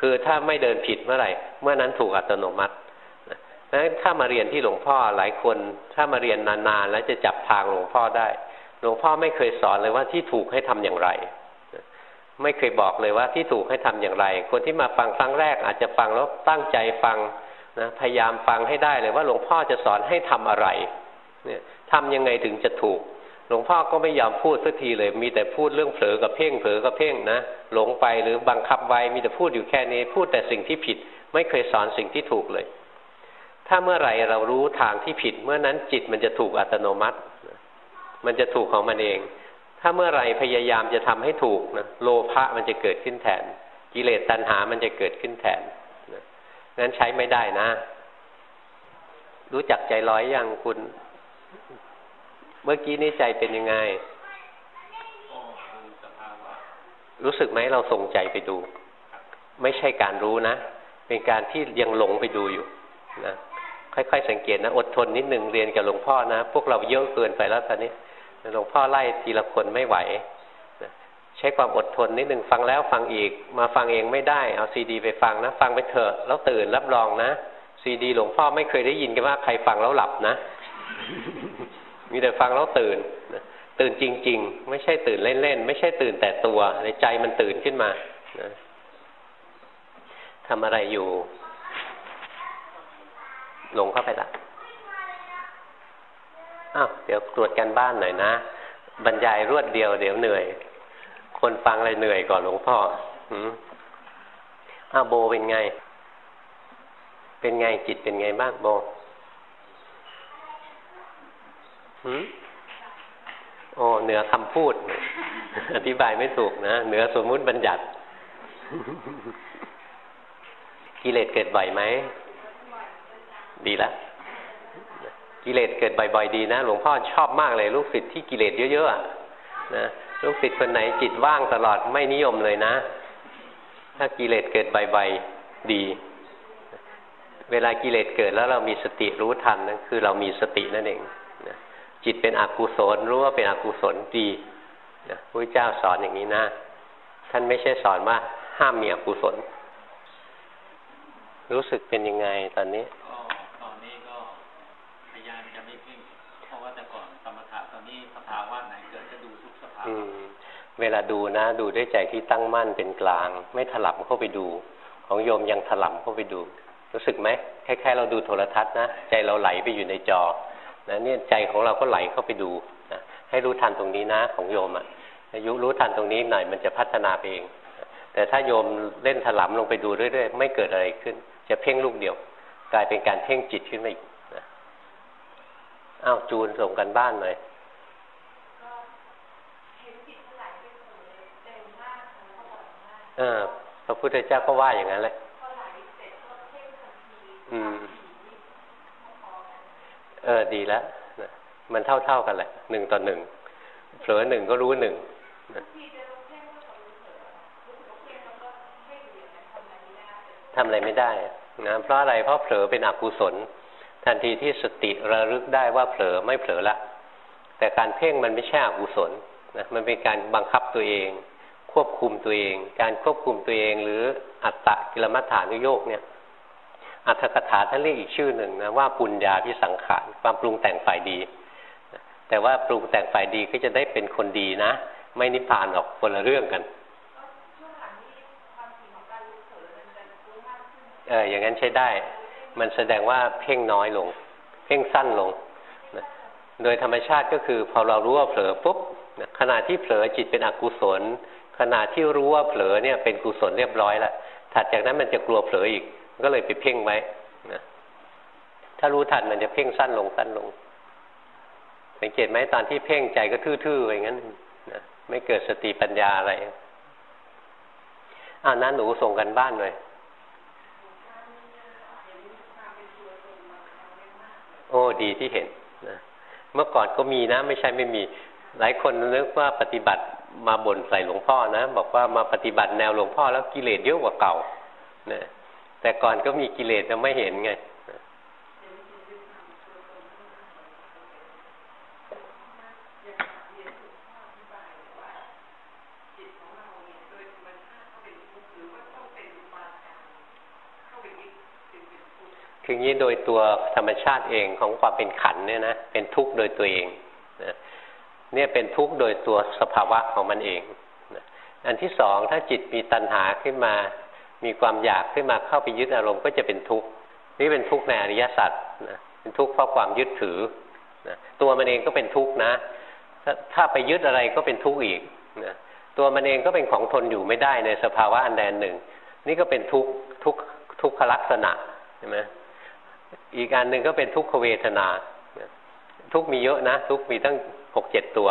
คือถ้าไม่เดินผิดเมื่อไหร่ เมื่อนั้นถูกอัตโนมัติดังนั้นถ้ามาเรียนที่หลวงพ่อหลายคน ถ้ามาเรียนนานๆแล้วจะจับทางหลวงพ่อได้ หลวงพ่อไม่เคยสอนเลยว่าที่ถูกให้ทำอย่างไร ไม่เคยบอกเลยว่าที่ถูกให้ทำอย่างไร คนที่มาฟังครั้งแรก อาจจะฟังแล้วตั้งใจฟังนะพยายามฟังให้ได้เลยว่าหลวงพ่อจะสอนให้ทำอะไร ทำยังไงถึงจะถูก หลวงพ่อก็ไม่ยอมพูดสักทีเลย มีแต่พูดเรื่องเผลอกับเพ่งเผลอกับเพ่งนะหลงไปหรือบังคับไว้มีแต่พูดอยู่แค่นี้ พูดแต่สิ่งที่ผิด ไม่เคยสอนสิ่งที่ถูกเลย ถ้าเมื่อไหร่เรารู้ทางที่ผิด เมื่อนั้นจิตมันจะถูกอัตโนมัติ มันจะถูกของมันเอง ถ้าเมื่อไหร่พยายามจะทำให้ถูกนะโลภะมันจะเกิดขึ้นแทน กิเลสตัณหามันจะเกิดขึ้นแทนนั้นใช้ไม่ได้นะ รู้จักใจร้อยอยังคุณ เมื่อกี้นี้ใจเป็นยังไง รู้สึกไหมเราส่งใจไปดู ไม่ใช่การรู้นะ เป็นการที่ยังหลงไปดูอยู่นะค่อยๆสังเกตนะ อดทนนิดหนึ่งเรียนกับหลวงพ่อนะ พวกเราเยอะเกินไปแล้วตอนนี้หลวงพ่อไล่ทีละคนไม่ไหวนะใช้ความอดทนนิดหนึ่งฟังแล้วฟังอีก มาฟังเองไม่ได้ เอาซีดีไปฟังนะ ฟังไปเถอะ แล้วตื่นรับรองนะ ซีดีหลวงพ่อไม่เคยได้ยินกันว่าใครฟังแล้วหลับนะ มีแต่ฟังแล้วตื่นตื่นจริง ๆ ไม่ใช่ตื่นเล่นๆไม่ใช่ตื่นแต่ตัวในใจมันตื่นขึ้นมาทำอะไรอยู่ ลงเข้าไปละอ้าวเดี๋ยวตรวจกันบ้านหน่อยนะบรรยายรวดเดียวเดี๋ยวเหนื่อย คนฟังอะไรเหนื่อยก่อนหลวงพ่ออ้าวโบเป็นไง เป็นไงจิตเป็นไงบ้างโบ โอ้เหนือคำพูด อธิบายไม่ถูกนะ เหนือสมมุติบัญญัติ กิเลสเกิดบ่อยไหม ดีละ กิเลสเกิดบ่อยๆดีนะ หลวงพ่อชอบมากเลยลูกศิษย์ที่กิเลสเยอะๆนะลูกศิษย์คนไหนจิตว่างตลอดไม่นิยมเลยนะ ถ้ากิเลสเกิดบ่อยๆดี เวลากิเลสเกิดแล้วเรามีสติรู้ทันนั่นคือเรามีสตินั่นเอง จิตเป็นอกุศลรู้ว่าเป็นอกุศลดีนะพระเจ้าสอนอย่างนี้นะ ท่านไม่ใช่สอนว่าห้ามมีอกุศล รู้สึกเป็นยังไงตอนนี้ตอนนี้ก็พยายามจะไม่เพ่งเพราะว่าแต่ก่อนสมถะตอนนี้สภาวะไหนเกิดจะดูทุกสภาวะเวลาดูนะ ดูด้วยใจที่ตั้งมั่นเป็นกลาง ไม่ถลับเข้าไปดู ของโยมยังถลับเข้าไปดู รู้สึกไหมคล้ายๆเราดูโทรทัศน์นะ ใจเราไหลไปอยู่ในจอ นะเนี่ยใจของเราก็ไหลเข้าไปดูนะให้รู้ทันตรงนี้นะของโยมอะอายุรู้ทันตรงนี้หน่อยมันจะพัฒนาไปเอง แต่ถ้าโยมเล่นถลำลงไปดูเรื่อยๆไม่เกิดอะไรขึ้น จะเพ่งลูกเดียว กลายเป็นการเพ่งจิตขึ้นมาอีกนะอ้าวจูนส่งกันบ้านหน่อยเออพระพุทธเจ้าก็ว่าอย่างนั้นแหละอืม เออดีแล้วมันเท่าเท่ากันแหละหนึ่งต่อหนึ่งเผลอหนึ่งก็รู้หนึ่งทำอะไรไม่ได้นะเพราะอะไรเพราะเผลอเป็นอกุศล ทันทีที่สติระลึกได้ว่าเผลอไม่เผลอละ แต่การเพ่งมันไม่ใช่อกุศลนะมันเป็นการบังคับตัวเอง ควบคุมตัวเอง การควบคุมตัวเอง หรืออัตตะกิลมัฏฐานุโยกเนี่ย อัตถกถาท่านเรียกอีกชื่อหนึ่งนะว่าปุญญาพิสังขารความปรุงแต่งฝ่ายดี แต่ว่าปรุงแต่งฝ่ายดีก็จะได้เป็นคนดีนะ ไม่นิพพานหรอกคนละเรื่องกันเอออย่างนั้นใช้ได้ มันแสดงว่าเพ่งน้อยลง เพ่งสั้นลงโดยธรรมชาติก็คือพอเรารู้ว่าเผลอปุ๊บขณะที่เผลอจิตเป็นอกุศล ขณะที่รู้ว่าเผลอเนี่ยเป็นกุศลเรียบร้อยแล้วถัดจากนั้นมันจะกลัวเผลออีก ก็เลยไปเพ่งไว้นะถ้ารู้ทันมันจะเพ่งสั้นลงสั้นลง สังเกตไหมตอนที่เพ่งใจก็ทื่อๆอย่างนั้นนะไม่เกิดสติปัญญาอะไรอ่านั้นหนูส่งกันบ้านเลยโอ้ดีที่เห็นนะเมื่อก่อนก็มีนะ ไม่ใช่ไม่มี หลายคนนึกว่าปฏิบัติมาบ่นใส่หลวงพ่อนะ บอกว่ามาปฏิบัติแนวหลวงพ่อแล้วกิเลสเยอะกว่าเก่านะ แต่ก่อนก็มีกิเลสแต่ไม่เห็นไงคืองี้โดยตัวธรรมชาติเองของความเป็นขันเนี่ยนะเป็นทุกข์โดยตัวเองนะเนี่ยเป็นทุกข์โดยตัวสภาวะของมันเองนะอันที่สองถ้าจิตมีตัณหาขึ้นมา มีความอยากขึ้นมาเข้าไปยึดอารมณ์ก็จะเป็นทุกข์นี่เป็นทุกข์ในอริยสัจนะเป็นทุกข์เพราะความยึดถือนะตัวมันเองก็เป็นทุกข์นะถ้าถ้าไปยึดอะไรก็เป็นทุกข์อีกนะตัวมันเองก็เป็นของทนอยู่ไม่ได้ในสภาวะอันใดหนึ่ง นี่ก็เป็นทุกข์ทุกทุกขลักษณะใช่ไหมอีกอันหนึ่งก็เป็นทุกขเวทนา ทุกมีเยอะนะ ทุกมีตั้งหกเจ็ดตัว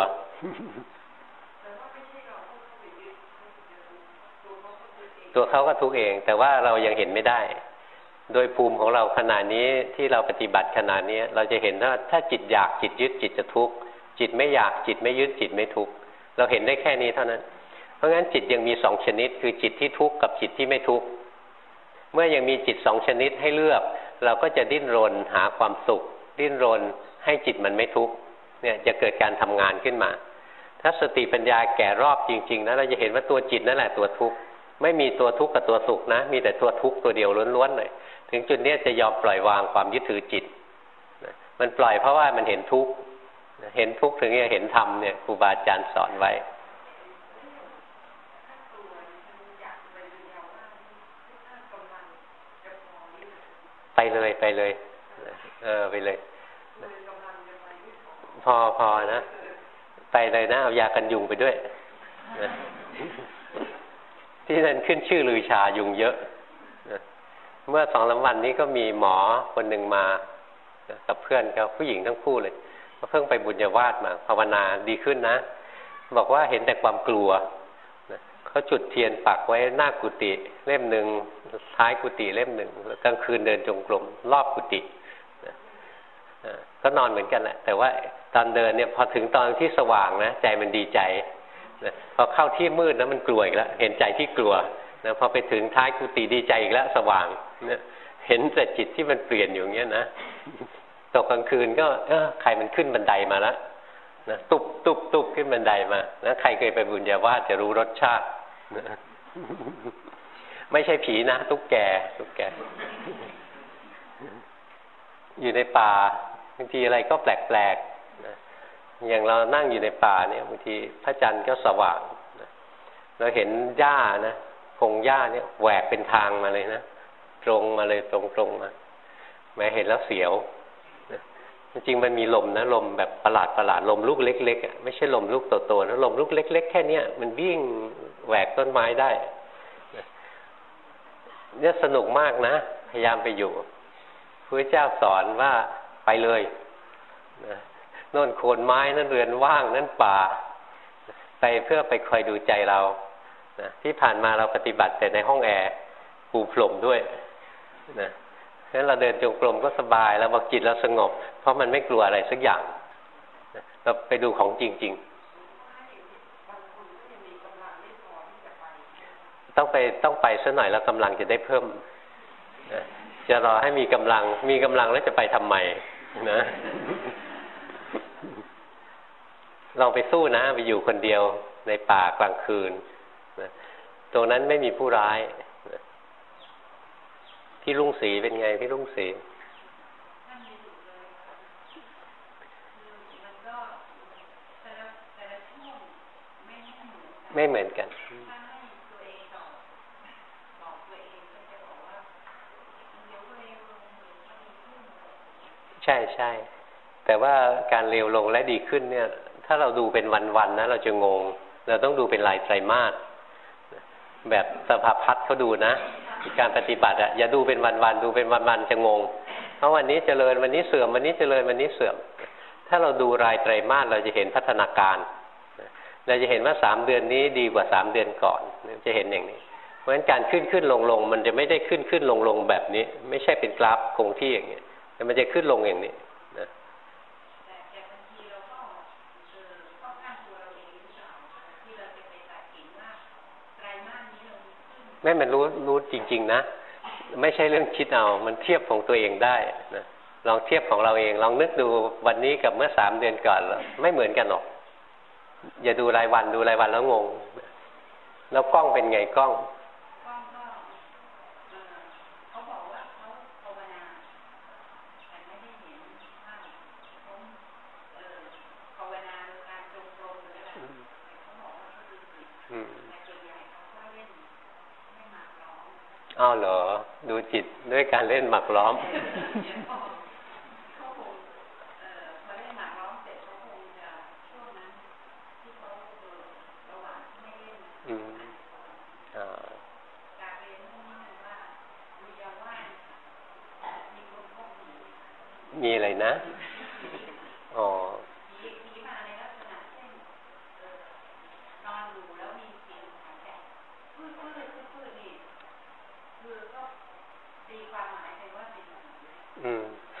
ตัวเขาก็ทุกเอง แต่ว่าเรายังเห็นไม่ได้ โดยภูมิของเราขนาดนี้ที่เราปฏิบัติขนาดนี้เราจะเห็นว่าถ้าจิตอยากจิตยึดจิตจะทุกข์จิตไม่อยากจิตไม่ยึดจิตไม่ทุกข์เราเห็นได้แค่นี้เท่านั้น เพราะงั้นจิตยังมีสองชนิด คือจิตที่ทุกข์กับจิตที่ไม่ทุกข์เมื่อยังมีจิตสองชนิดให้เลือก เราก็จะดิ้นรนหาความสุข ดิ้นรนให้จิตมันไม่ทุกข์เนี่ยจะเกิดการทำงานขึ้นมา ถ้าสติปัญญาแก่รอบจริง ๆนะเราจะเห็นว่าตัวจิตนั่นแหละตัวทุกข์ ไม่มีตัวทุกข์กับตัวสุขนะ มีแต่ตัวทุกข์ตัวเดียวล้วนๆเลยถึงจุดนี้จะยอมปล่อยวางความยึดถือจิตมันปล่อยเพราะว่ามันเห็นทุกข์เห็นทุกข์ถึงจะเห็นธรรมเนี่ยครูบาอาจารย์สอนไว้ไปเลยไปเลย เออไปเลย พอพอนะ ไปเลยนะเอายากันยุงไปด้วย ที่นั่นขึ้นชื่อลือชายุงเยอะนะเมื่อสองลำวันนี้ก็มีหมอคนหนึ่งมากับเพื่อนเขาผู้หญิงทั้งคู่เลยเขาเพิ่งไปบุญญาวาสมา ภาวนาดีขึ้นนะ บอกว่าเห็นแต่ความกลัวเขาจุดเทียนปักไว้หน้ากุฏิเล่มหนึ่งท้ายกุฏิเล่มหนึ่งแล้วกลางคืนเดินจงกรมรอบกุฏิก็นอนเหมือนกันแหละแต่ว่าตอนเดินเนี่ยพอถึงตอนที่สว่างนะใจมันดีใจ พอเข้าที่มืดนะมันกลัวอีกแล้ว เห็นใจที่กลัวนะพอไปถึงท้ายกุฏิดีใจอีกแล้วสว่างเนี่ยเห็นแต่จิตที่มันเปลี่ยนอยู่เงี้ยนะตกกลางคืนก็เออใครมันขึ้นบันไดมาแล้วนะตุบตุบตุบขึ้นบันไดมานะใครเคยไปบุญญาวาสจะรู้รสชาติไม่ใช่ผีนะตุ๊กแกตุ๊กแก อยู่ในป่าบางทีอะไรก็แปลกๆ อย่างเรานั่งอยู่ในป่าเนี่ยบางทีพระจันทร์ก็สว่างเราเห็นหญ้านะพงหญ้าเนี่ยแหวกเป็นทางมาเลยนะตรงมาเลยตรงๆมาแม้เห็นแล้วเสียวจริงมันมีลมนะลมแบบประหลาดประหลาดลมลูกเล็กๆอะไม่ใช่ลมลูกโตๆนะลมลูกเล็ก ๆ แค่เนี้ยมันวิ่งแหวกต้นไม้ได้เนี่ยสนุกมากนะ พยายามไปอยู่พระเจ้าสอนว่าไปเลยนะ น่นโคนไม้นั่นเรือนว่างนั่นป่า ไปเพื่อไปคอยดูใจเรานะที่ผ่านมาเราปฏิบัติแต่ในห้องแอร์ปูพรมด้วยนะฉะนั้นเราเดินจงกรมก็สบายแล้วบอกจิตเราสงบ เพราะมันไม่กลัวอะไรสักอย่างเราไปดูของจริง ๆ ต้องไปต้องไปสักหน่อยแล้วกำลังจะได้เพิ่มจะรอให้มีกำลัง มีกำลังแล้วจะไปทำไมนะ ลองไปสู้นะ ไปอยู่คนเดียวในป่ากลางคืนนะตรงนั้นไม่มีผู้ร้ายนะพี่ลุงสีเป็นไงพี่ลุงสีไม่เหมือนกันใช่ใช่แต่ว่าการเร็วลงและดีขึ้นเนี่ย ถ้าเราดูเป็นวันๆนะเราจะงง เราต้องดูเป็นรายไตรมาสแบบสภาพัฒน์เขาดูนะ การปฏิบัติอะอย่าดูเป็นวันๆดูเป็นวันๆจะงง เพราะวันนี้เจริญวันนี้เสื่อมวันนี้เจริญวันนี้เสื่อม ถ้าเราดูรายไตรมาสเราจะเห็นพัฒนาการเราจะเห็นว่าสามเดือนนี้ดีกว่าสามเดือนก่อนจะเห็นอย่างนี้ เพราะฉะนั้นการขึ้นขึ้นลงลงมันจะไม่ได้ขึ้นขึ้นลงลงแบบนี้ ไม่ใช่เป็นกราฟคงที่อย่างนี้แต่มันจะขึ้นลงอย่างนี้ ไม่มันรู้รู้จริง ๆ นะ ไม่ใช่เรื่องคิดเอา มันเทียบของตัวเองได้นะลองเทียบของเราเอง ลองนึกดูวันนี้กับเมื่อสามเดือนก่อนแล้วไม่เหมือนกันหรอก อย่าดูรายวันดูรายวันแล้วงง แล้วกล้องเป็นไงกล้องอ้าวเหรอ ดู จิตด้วยการเล่นหมักล้อมมีอะไรนะ อ๋อ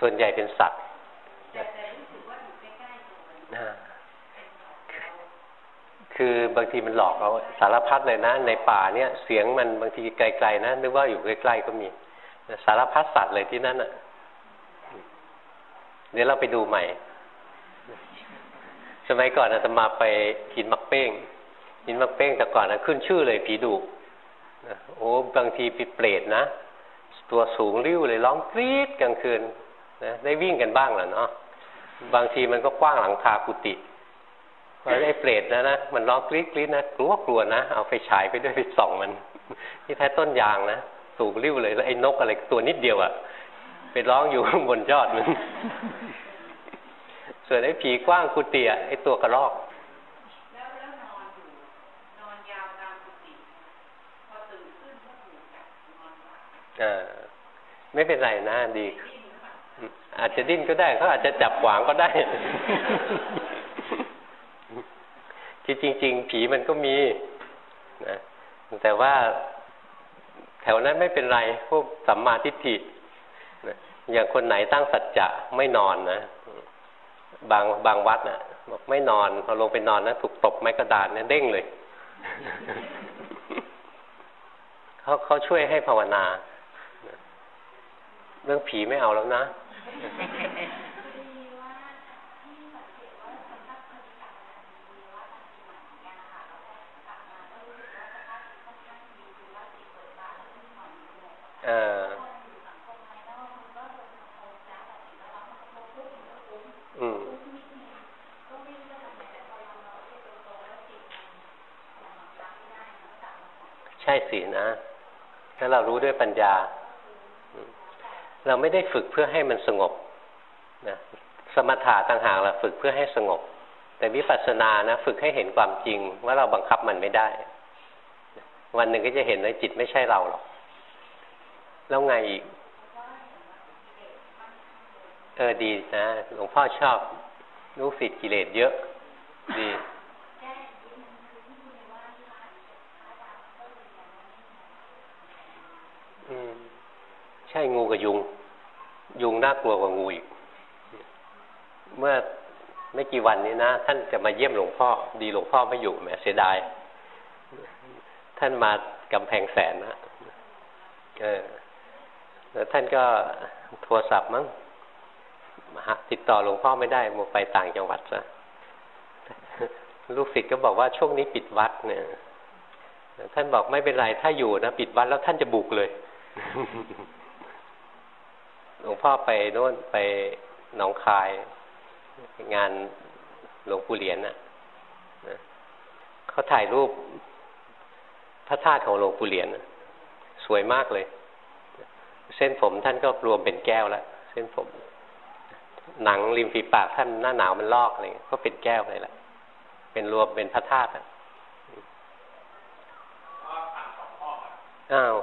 ส่วนใหญ่เป็นสัตว์คือบางทีมันหลอกเราสารพัดเลยนะ ในป่าเนี่ยเสียงมันบางทีไกลๆนะนึกว่าอยู่ใกล้ๆก็มีสารพัดสัตว์เลยที่นั่นอะเดี๋ยวเราไปดูใหม่ สมัยก่อนอาตมาไปกินมักเป้งกินมักเป้งแต่ก่อนนะขึ้นชื่อเลยผีดุโอ้บางทีปีเปรตนะ ตัวสูงริ้วเลยร้องกรี๊ดกลางคืน นะได้วิ่งกันบ้างแหละเนาะบางทีมันก็กว้างหลังคากุฏิพอไอ้เปรตนะนะมันร้องกรี๊ดกรี๊ดนะกลัวกลัวนะเอาไฟฉายไปด้วยไปส่องมันที่แท้ต้นยางนะสูงริ้วเลยแล้วไอ้นกอะไรตัวนิดเดียวอะ่ะไปร้องอยู่ข้างบนยอดมันส่วนไอ้ผีกว้างกุฏิอะไอ้ตัวกระรอกอไม่เป็นไรนะดี อาจจะดิ้นก็ได้เขาอาจจะจับขวางก็ได้ ที่จริง ๆ ผีมันก็มีนะแต่ว่าแถวนั้นไม่เป็นไร พวกสัมมาทิฏฐินะอย่างคนไหนตั้งสัจจะไม่นอนนะบางบางวัดนะ่ะบอกไม่นอนพอลงไปนอนนะถูกตบไม้กระดานเนี่ยเด้งเลยเขาเขาช่วยให้ภาวนา เรื่องผีไม่เอาแล้วนะ เอออืมใช่สินะ ถ้าเรารู้ด้วยปัญญา เราไม่ได้ฝึกเพื่อให้มันสงบนะสมถะต่างหากเราฝึกเพื่อให้สงบ แต่วิปัสสนานะฝึกให้เห็นความจริงว่าเราบังคับมันไม่ได้ วันหนึ่งก็จะเห็นว่าจิตไม่ใช่เราหรอก แล้วไงอีกเออดีนะหลวงพ่อชอบลูกศิษย์กิเลสเยอะ ดีใช่งูกับยุง ยุงน่ากลัวกว่างูอีก เมื่อไม่กี่วันนี้นะ ท่านจะมาเยี่ยมหลวงพ่อ ดีหลวงพ่อไม่อยู่แหมเสียดาย ท่านมากำแพงแสนนะเออแล้วท่านก็โทรศัพท์มั้งติดต่อหลวงพ่อไม่ได้มาไปต่างจังหวัดซะลูกศิษย์ก็บอกว่าช่วงนี้ปิดวัดเนี่ย ท่านบอกไม่เป็นไรถ้าอยู่นะ ปิดวัดแล้วท่านจะบุกเลย หลวงพ่อไปโน่นไปหนองคาย งานหลวงปู่เหรียญน่ะเขาถ่ายรูปพระธาตุของหลวงปู่เหรียญสวยมากเลย เส้นผมท่านก็รวมเป็นแก้วแล้วเส้นผม หนังริมฝีปากท่านหน้าหนาวมันลอกอะไรก็เป็นแก้วเลยแหละเป็นรวมเป็นพระธาตุอะอ้าว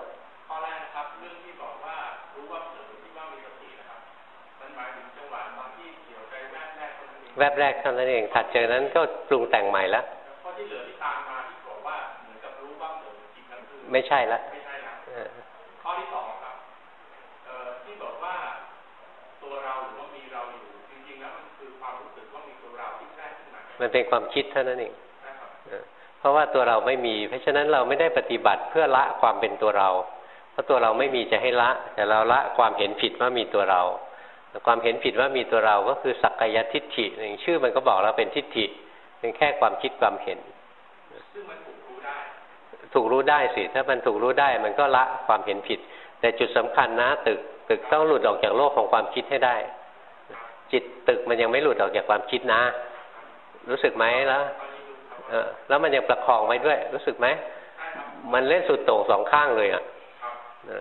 แรกเท่านั้นเองแวบแรกเท่านั้นเองถัดจากนั้นก็ปรุงแต่งใหม่แล้วข้อที่เหลือที่ตามมาที่บอกว่าเหมือนกับรู้ว่าเผลอจริงนั้นคือไม่ใช่ละไม่ใช่ละข้อที่สองครับเอ่อที่บอกว่าตัวเราหรือว่ามีเราอยู่จริงๆแล้วมันคือความรู้สึกว่ามีตัวเราที่แทรกขึ้นมามันเป็นความคิดเท่านั้นเองเพราะว่าตัวเราไม่มี เพราะฉะนั้นเราไม่ได้ปฏิบัติเพื่อละความเป็นตัวเรา เพราะตัวเราไม่มีจะให้ละ แต่เราละความเห็นผิดว่ามีตัวเรา ความเห็นผิดว่ามีตัวเราก็คือสักกายทิฏฐิอย่างชื่อมันก็บอกเราเป็นทิฏฐิเป็นแค่ความคิดความเห็นซึ่งมันถูกรู้ได้ ถูกรู้ได้สิ ถ้ามันถูกรู้ได้มันก็ละความเห็นผิด แต่จุดสำคัญนะ ตึกตึกต้องหลุดออกจากโลกของความคิดให้ได้ จิตตึกมันยังไม่หลุดออกจากความคิดนะ รู้สึกไหมแล้วแล้วมันยังประคองไว้ด้วย รู้สึกไหมมันเล่นสุดโต่งสองข้างเลยอะ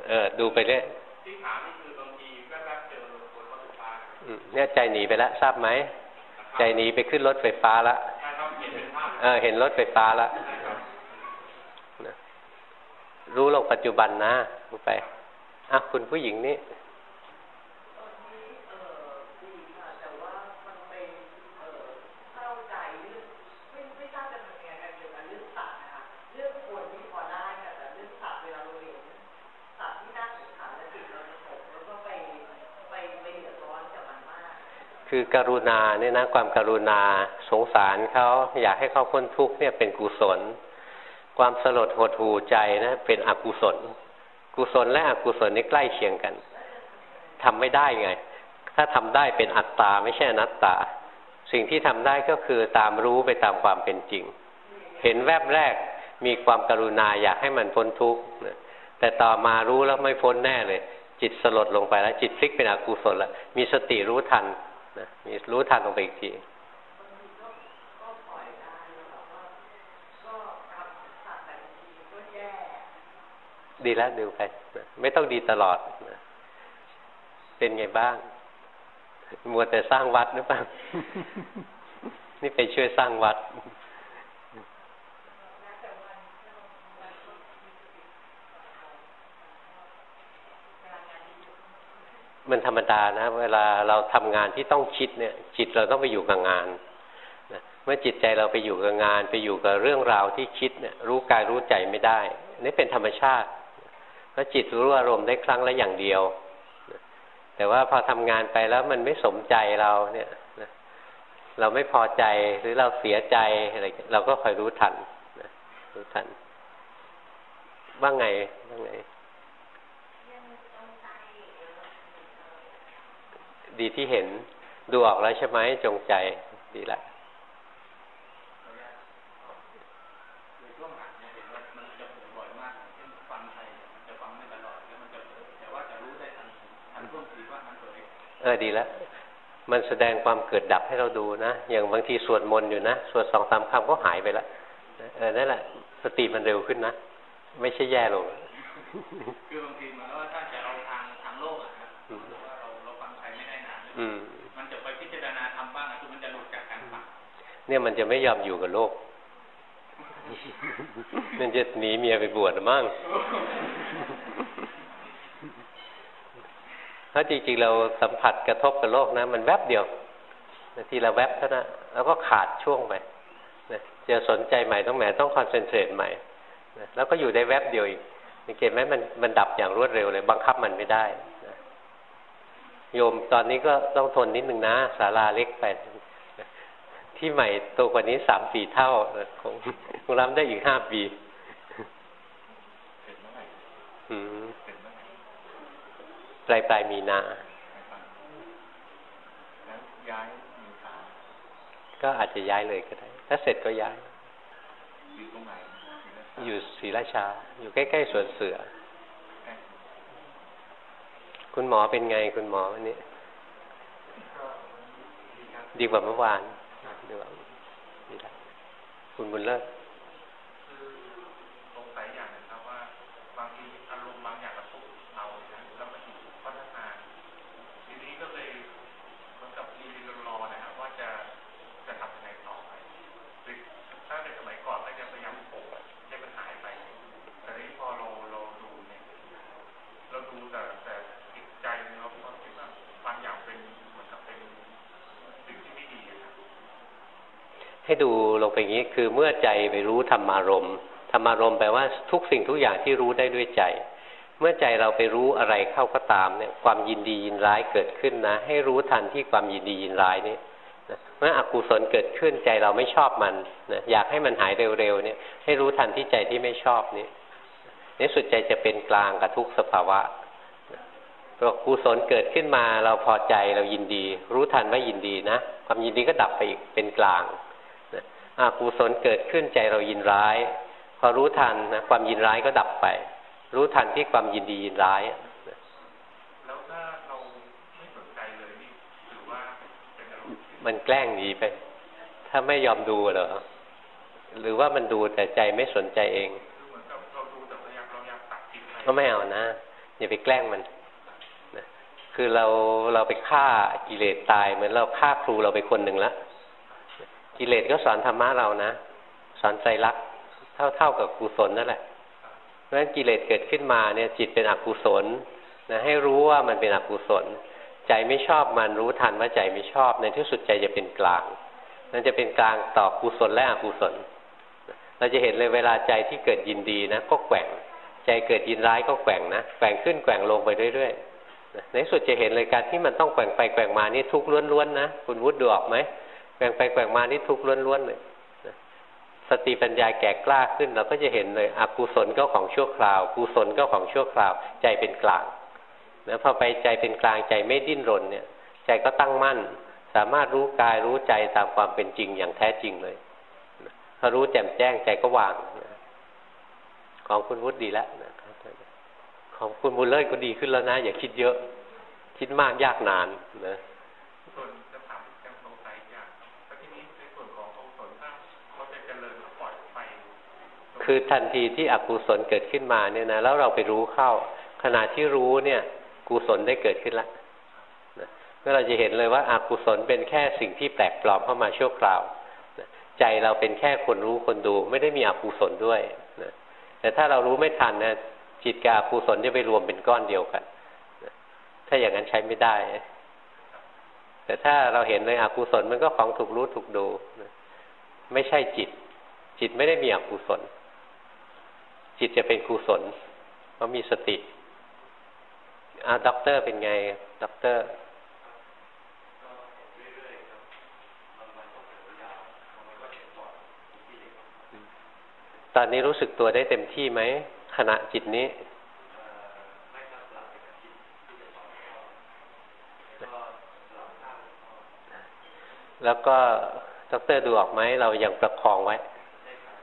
เออ ดูไปเรื่อย เนี่ยใจหนีไปแล้วทราบไหม ใจหนีไปขึ้นรถไฟฟ้าแล้วเออเห็นรถไฟฟ้าแล้วรู้โลกปัจจุบันนะรู้ไปอะคุณผู้หญิงนี่ คือกรุณาเนี่ยนะความกรุณาสงสารเขาอยากให้เขาพ้นทุกข์เนี่ยเป็นกุศล ความสลดหดหูใจนะเป็นอกุศล กุศลและอกุศลนี่ใกล้เคียงกันทำไม่ได้ไง ถ้าทำได้เป็นอัตตาไม่ใช่อนัตตา สิ่งที่ทำได้ก็คือตามรู้ไปตามความเป็นจริง เห็นแวบแรกมีความกรุณาอยากให้มันพ้นทุกข์แต่ต่อมารู้แล้วไม่พ้นแน่เลย จิตสลดลงไปแล้ว จิตพลิกเป็นอกุศลแล้วมีสติรู้ทัน นะมีรู้ทันลงไปอีกทีดีแล้วดูไปไม่ต้องดีตลอดนะเป็นไงบ้าง มัวแต่สร้างวัดหรือเปล่านี่ไปช่วยสร้างวัด มันธรรมดานะ เวลาเราทำงานที่ต้องคิดเนี่ย จิตเราต้องไปอยู่กับงานนะเมื่อจิตใจเราไปอยู่กับงาน ไปอยู่กับเรื่องราวที่คิดเนี่ยรู้กายรู้ใจไม่ได้ นี่เป็นธรรมชาติเพราะจิตรู้อารมณ์ได้ครั้งละอย่างเดียว แต่ว่าพอทำงานไปแล้วมันไม่สมใจเราเนี่ยเราไม่พอใจหรือเราเสียใจอะไรเราก็คอยรู้ทันรู้ทันว่าไงว่าไง ดีที่เห็น ดูออกแล้วใช่ไหมจงใจดีละเออดีแล้ว มันแสดงความเกิดดับให้เราดูนะ อย่างบางทีสวดมนต์อยู่นะสวดสองสามคำก็หายไปแล้วเออนั่นแหละ สติมันเร็วขึ้นนะ ไม่ใช่แย่ลงคือบางทีมันว่ มันจะไปพิจารณาทำบ้างคือมันจะหลุดจากการฟังเนี่ยมันจะไม่ยอมอยู่กับโลก มันจะหนีเมียไปบวชมั่งถ้าจริงๆเราสัมผัสกระทบกับโลกนะ มันแวบเดียวนาทีเราแวบเท่านั้นแล้วก็ขาดช่วงไปจะสนใจใหม่ต้องแหมต้องคอนเซนเทรตใหม่แล้วก็อยู่ได้แวบเดียวอีกสังเกตไหมมันมันดับอย่างรวดเร็วเลย บังคับมันไม่ได้ โยมตอนนี้ก็ต้องทนนิดหนึ่งนะศาลาเล็กไปที่ใหม่โตกว่านี้สามสี่เท่าคงคงรับได้อีกห้าปีปลายปลายมีนาย้ายก็อาจจะย้ายเลยก็ได้ ถ้าเสร็จก็ย้าย อยู่ตรงไหนอยู่ศรีราชา อยู่ใกล้ ๆสวนเสือ คุณหมอเป็นไงคุณหมอวันนี้ ดีกว่าเมื่อวานดีกว่าดีแล้วคุณบุญเลิศสงสัยอย่างนะครับว่าบางทีอารมณ์บางอย่างกระทบเราแล้วมันพัฒนาทีนี้ก็เลยเหมือนกับ ให้ดูลงไปอย่างนี้คือเมื่อใจไปรู้ธรรมารมธรรมารมแปลว่าทุกสิ่งทุกอย่างที่รู้ได้ด้วยใจ เมื่อใจเราไปรู้อะไรเข้าก็ตามเนี่ยความยินดียินร้ายเกิดขึ้นนะ ให้รู้ทันที่ความยินดียินร้ายนี่เมื่ออกุศลเกิดขึ้นใจเราไม่ชอบมันนะอยากให้มันหายเร็วๆเนี่ย ให้รู้ทันที่ใจที่ไม่ชอบนี่ในสุดใจจะเป็นกลางกับทุกสภาวะตัวกุศลเกิดขึ้นมาเราพอใจเรายินดี รู้ทันว่ายินดีนะ ความยินดีก็ดับไปอีกเป็นกลาง อากุศลเกิดขึ้นใจเรายินร้าย พอรู้ทันนะความยินร้ายก็ดับไป รู้ทันที่ความยินดียินร้ายแล้วถ้าเราไม่สนใจเลยนี่ถือว่าเป็นอารมณ์มันแกล้งหนีไป ถ้าไม่ยอมดูเหรอหรือว่ามันดูแต่ใจไม่สนใจเองเหมือนกับเราดูแต่พยายามเราอยากตัดจิตก็ไม่เอานะอย่าไปแกล้งมันคือเราเราไปฆ่ากิเลสตายเหมือนเราฆ่าครูเราไปคนหนึ่งละ กิเลสก็สอนธรรมะเรานะ สอนใจรักเท่าเท่ากับกุศลนั่นแหละเพราะฉะนั้นกิเลสเกิดขึ้นมาเนี่ย จิตเป็นอกุศลนะให้รู้ว่ามันเป็นอกุศล ใจไม่ชอบมันรู้ทันว่าใจไม่ชอบ ในที่สุดใจจะเป็นกลางนั่นจะเป็นกลางต่อกุศลและอกุศล เราจะเห็นเลยเวลาใจที่เกิดยินดีนะก็แกว่ง ใจเกิดยินร้ายก็แกว่งนะแกว่งขึ้นแกว่งลงไปเรื่อยๆในสุดจะเห็นเลยการที่มันต้องแกว่งไปแกว่งมานี่ทุกข์ล้วนๆนะคุณวุฒิดูออกไหม ว่งไปแกว่งมานี่ทุกข์ล้วนๆเลยสติปัญญาแก่กล้าขึ้นเราก็จะเห็นเลยอกุศลก็ของชั่วคราว กุศลก็ของชั่วคราว ใจเป็นกลางนะพอไปใจเป็นกลางใจไม่ดิ้นรนเนี่ย ใจก็ตั้งมั่น สามารถรู้กายรู้ใจตามความเป็นจริงอย่างแท้จริงเลยพอรู้แจ่มแจ้งใจก็วางของคุณวุฒิดีแล้วของคุณบุญเลิศก็ดีขึ้นแล้วนะ อย่าคิดเยอะ คิดมากยากนานนะส่วนจะถามยังสงสัยอย่างทีนี้ในส่วนขององศลถ้าเขาจะเจริญปล่อยไป คือทันทีที่อกุศลเกิดขึ้นมาเนี่ยนะแล้วเราไปรู้เข้า ขณะที่รู้เนี่ย กุศลได้เกิดขึ้นแล้วก็เราจะเห็นเลยว่าอากุศลเป็นแค่สิ่งที่แปลกปลอมเข้ามาชั่วคราวใจเราเป็นแค่คนรู้คนดู ไม่ได้มีอกุศลด้วยแต่ถ้าเรารู้ไม่ทันนะจิตกับอกุศลจะไปรวมเป็นก้อนเดียวกันถ้าอย่างนั้นใช้ไม่ได้ แต่ถ้าเราเห็นเลยอกุศลมันก็ของถูกรู้ถูกดู ไม่ใช่จิต จิตไม่ได้มีอกุศล จิตจะเป็นกุศลเพราะมีสติอาด็อกเตอร์เป็นไงด็อกเตอร์ตอนนี้รู้สึกตัวได้เต็มที่ไหมขณะจิตนี้ แล้วก็ดรดูออกไหมเรายังประคองไว้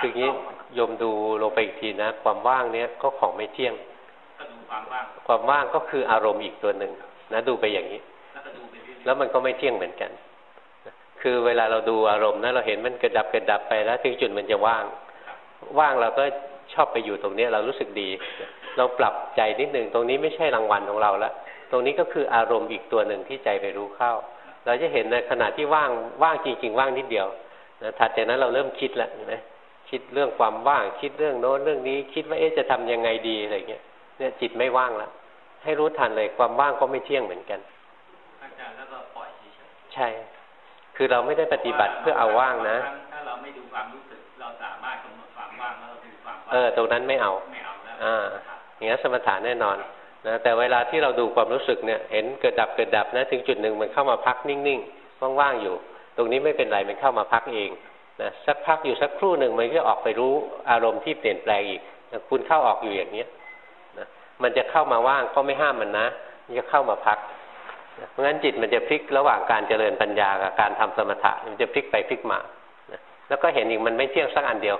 คืองี้ยมดูลงไปอีกทีนะ ความว่างเนี้ยก็ของไม่เที่ยงความว่างความว่างก็คืออารมณ์อีกตัวหนึ่งนะดูไปอย่างนี้ แล้วมันก็ไม่เที่ยงเหมือนกัน คือเวลาเราดูอารมณ์นะเราเห็นมันกระดับกระดับไปแล้วถึงจุดมันจะว่าง ว่างเราก็ชอบไปอยู่ตรงนี้เรารู้สึกดี เราปรับใจนิดหนึ่งตรงนี้ไม่ใช่รางวัลของเราแล้วตรงนี้ก็คืออารมณ์อีกตัวหนึ่งที่ใจไปรู้เข้า เราจะเห็นในขณะที่ว่างว่างจริง ๆ ว่างนิดเดียวนะถัดจากนั้นเราเริ่มคิดแล้วนะ คิดเรื่องความว่าง คิดเรื่องโน้นเรื่องนี้ คิดว่าเอ๊ะจะทำยังไงดีอะไรเงี้ยเนี่ยจิตไม่ว่างแล้วให้รู้ทันเลยความว่างก็ไม่เที่ยงเหมือนกันอาจารย์แล้วก็ปล่อยเฉยใช่ คือเราไม่ได้ปฏิบัติเพื่อเอาว่างนะ ถ้าเราไม่ดูความรู้สึกเราสามารถกำหนดความว่างแล้วดูความว่างเออตรงนั้นไม่เอาไม่เอาแล้วอ่าอย่างนี้สมถะแน่นอนนะแต่เวลาที่เราดูความรู้สึกเนี่ย เห็นเกิดดับเกิดดับนะถึงจุดหนึ่งมันเข้ามาพักนิ่งๆว่างๆอยู่ ตรงนี้ไม่เป็นไรมันเข้ามาพักเอง นะสักพักอยู่สักครู่หนึ่งมันก็ออกไปรู้อารมณ์ที่เปลี่ยนแปลงอีกนะคุณเข้าออกอยู่อย่างเนี้ยนะมันจะเข้ามาว่างก็ไม่ห้ามมันนะมันจะเข้ามาพักนะเพราะงั้นจิตมันจะพลิกระหว่างการเจริญปัญญากับการทำสมถะมันจะพลิกไปพลิกมานะแล้วก็เห็นอีกมันไม่เที่ยงสักอันเดียว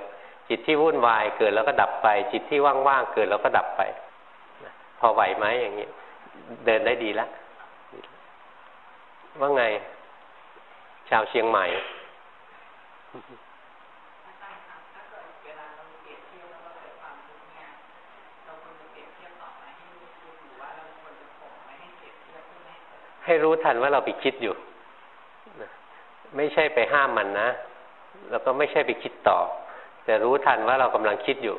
จิตที่วุ่นวายเกิดแล้วก็ดับไป จิตที่ว่างๆเกิดแล้วก็ดับไปพอไหวไหมอย่างนี้ เดินได้ดีแล้วว่าไง ชาวเชียงใหม่ อาจารย์คะถ้าเกิดเวลาเราเปรียบเทียบแล้วเราเกิดความทุกข์เนี่ยเราควรจะเปรียบเทียบต่อไปให้รู้ทุกข์หรือว่าเราควรจะข่มไม่ให้เปรียบเทียบเพื่อไม่ให้รู้ทันว่าเราไปคิดอยู่ไม่ใช่ไปห้ามมันนะ แล้วก็ไม่ใช่ไปคิดต่อ แต่รู้ทันว่าเรากำลังคิดอยู่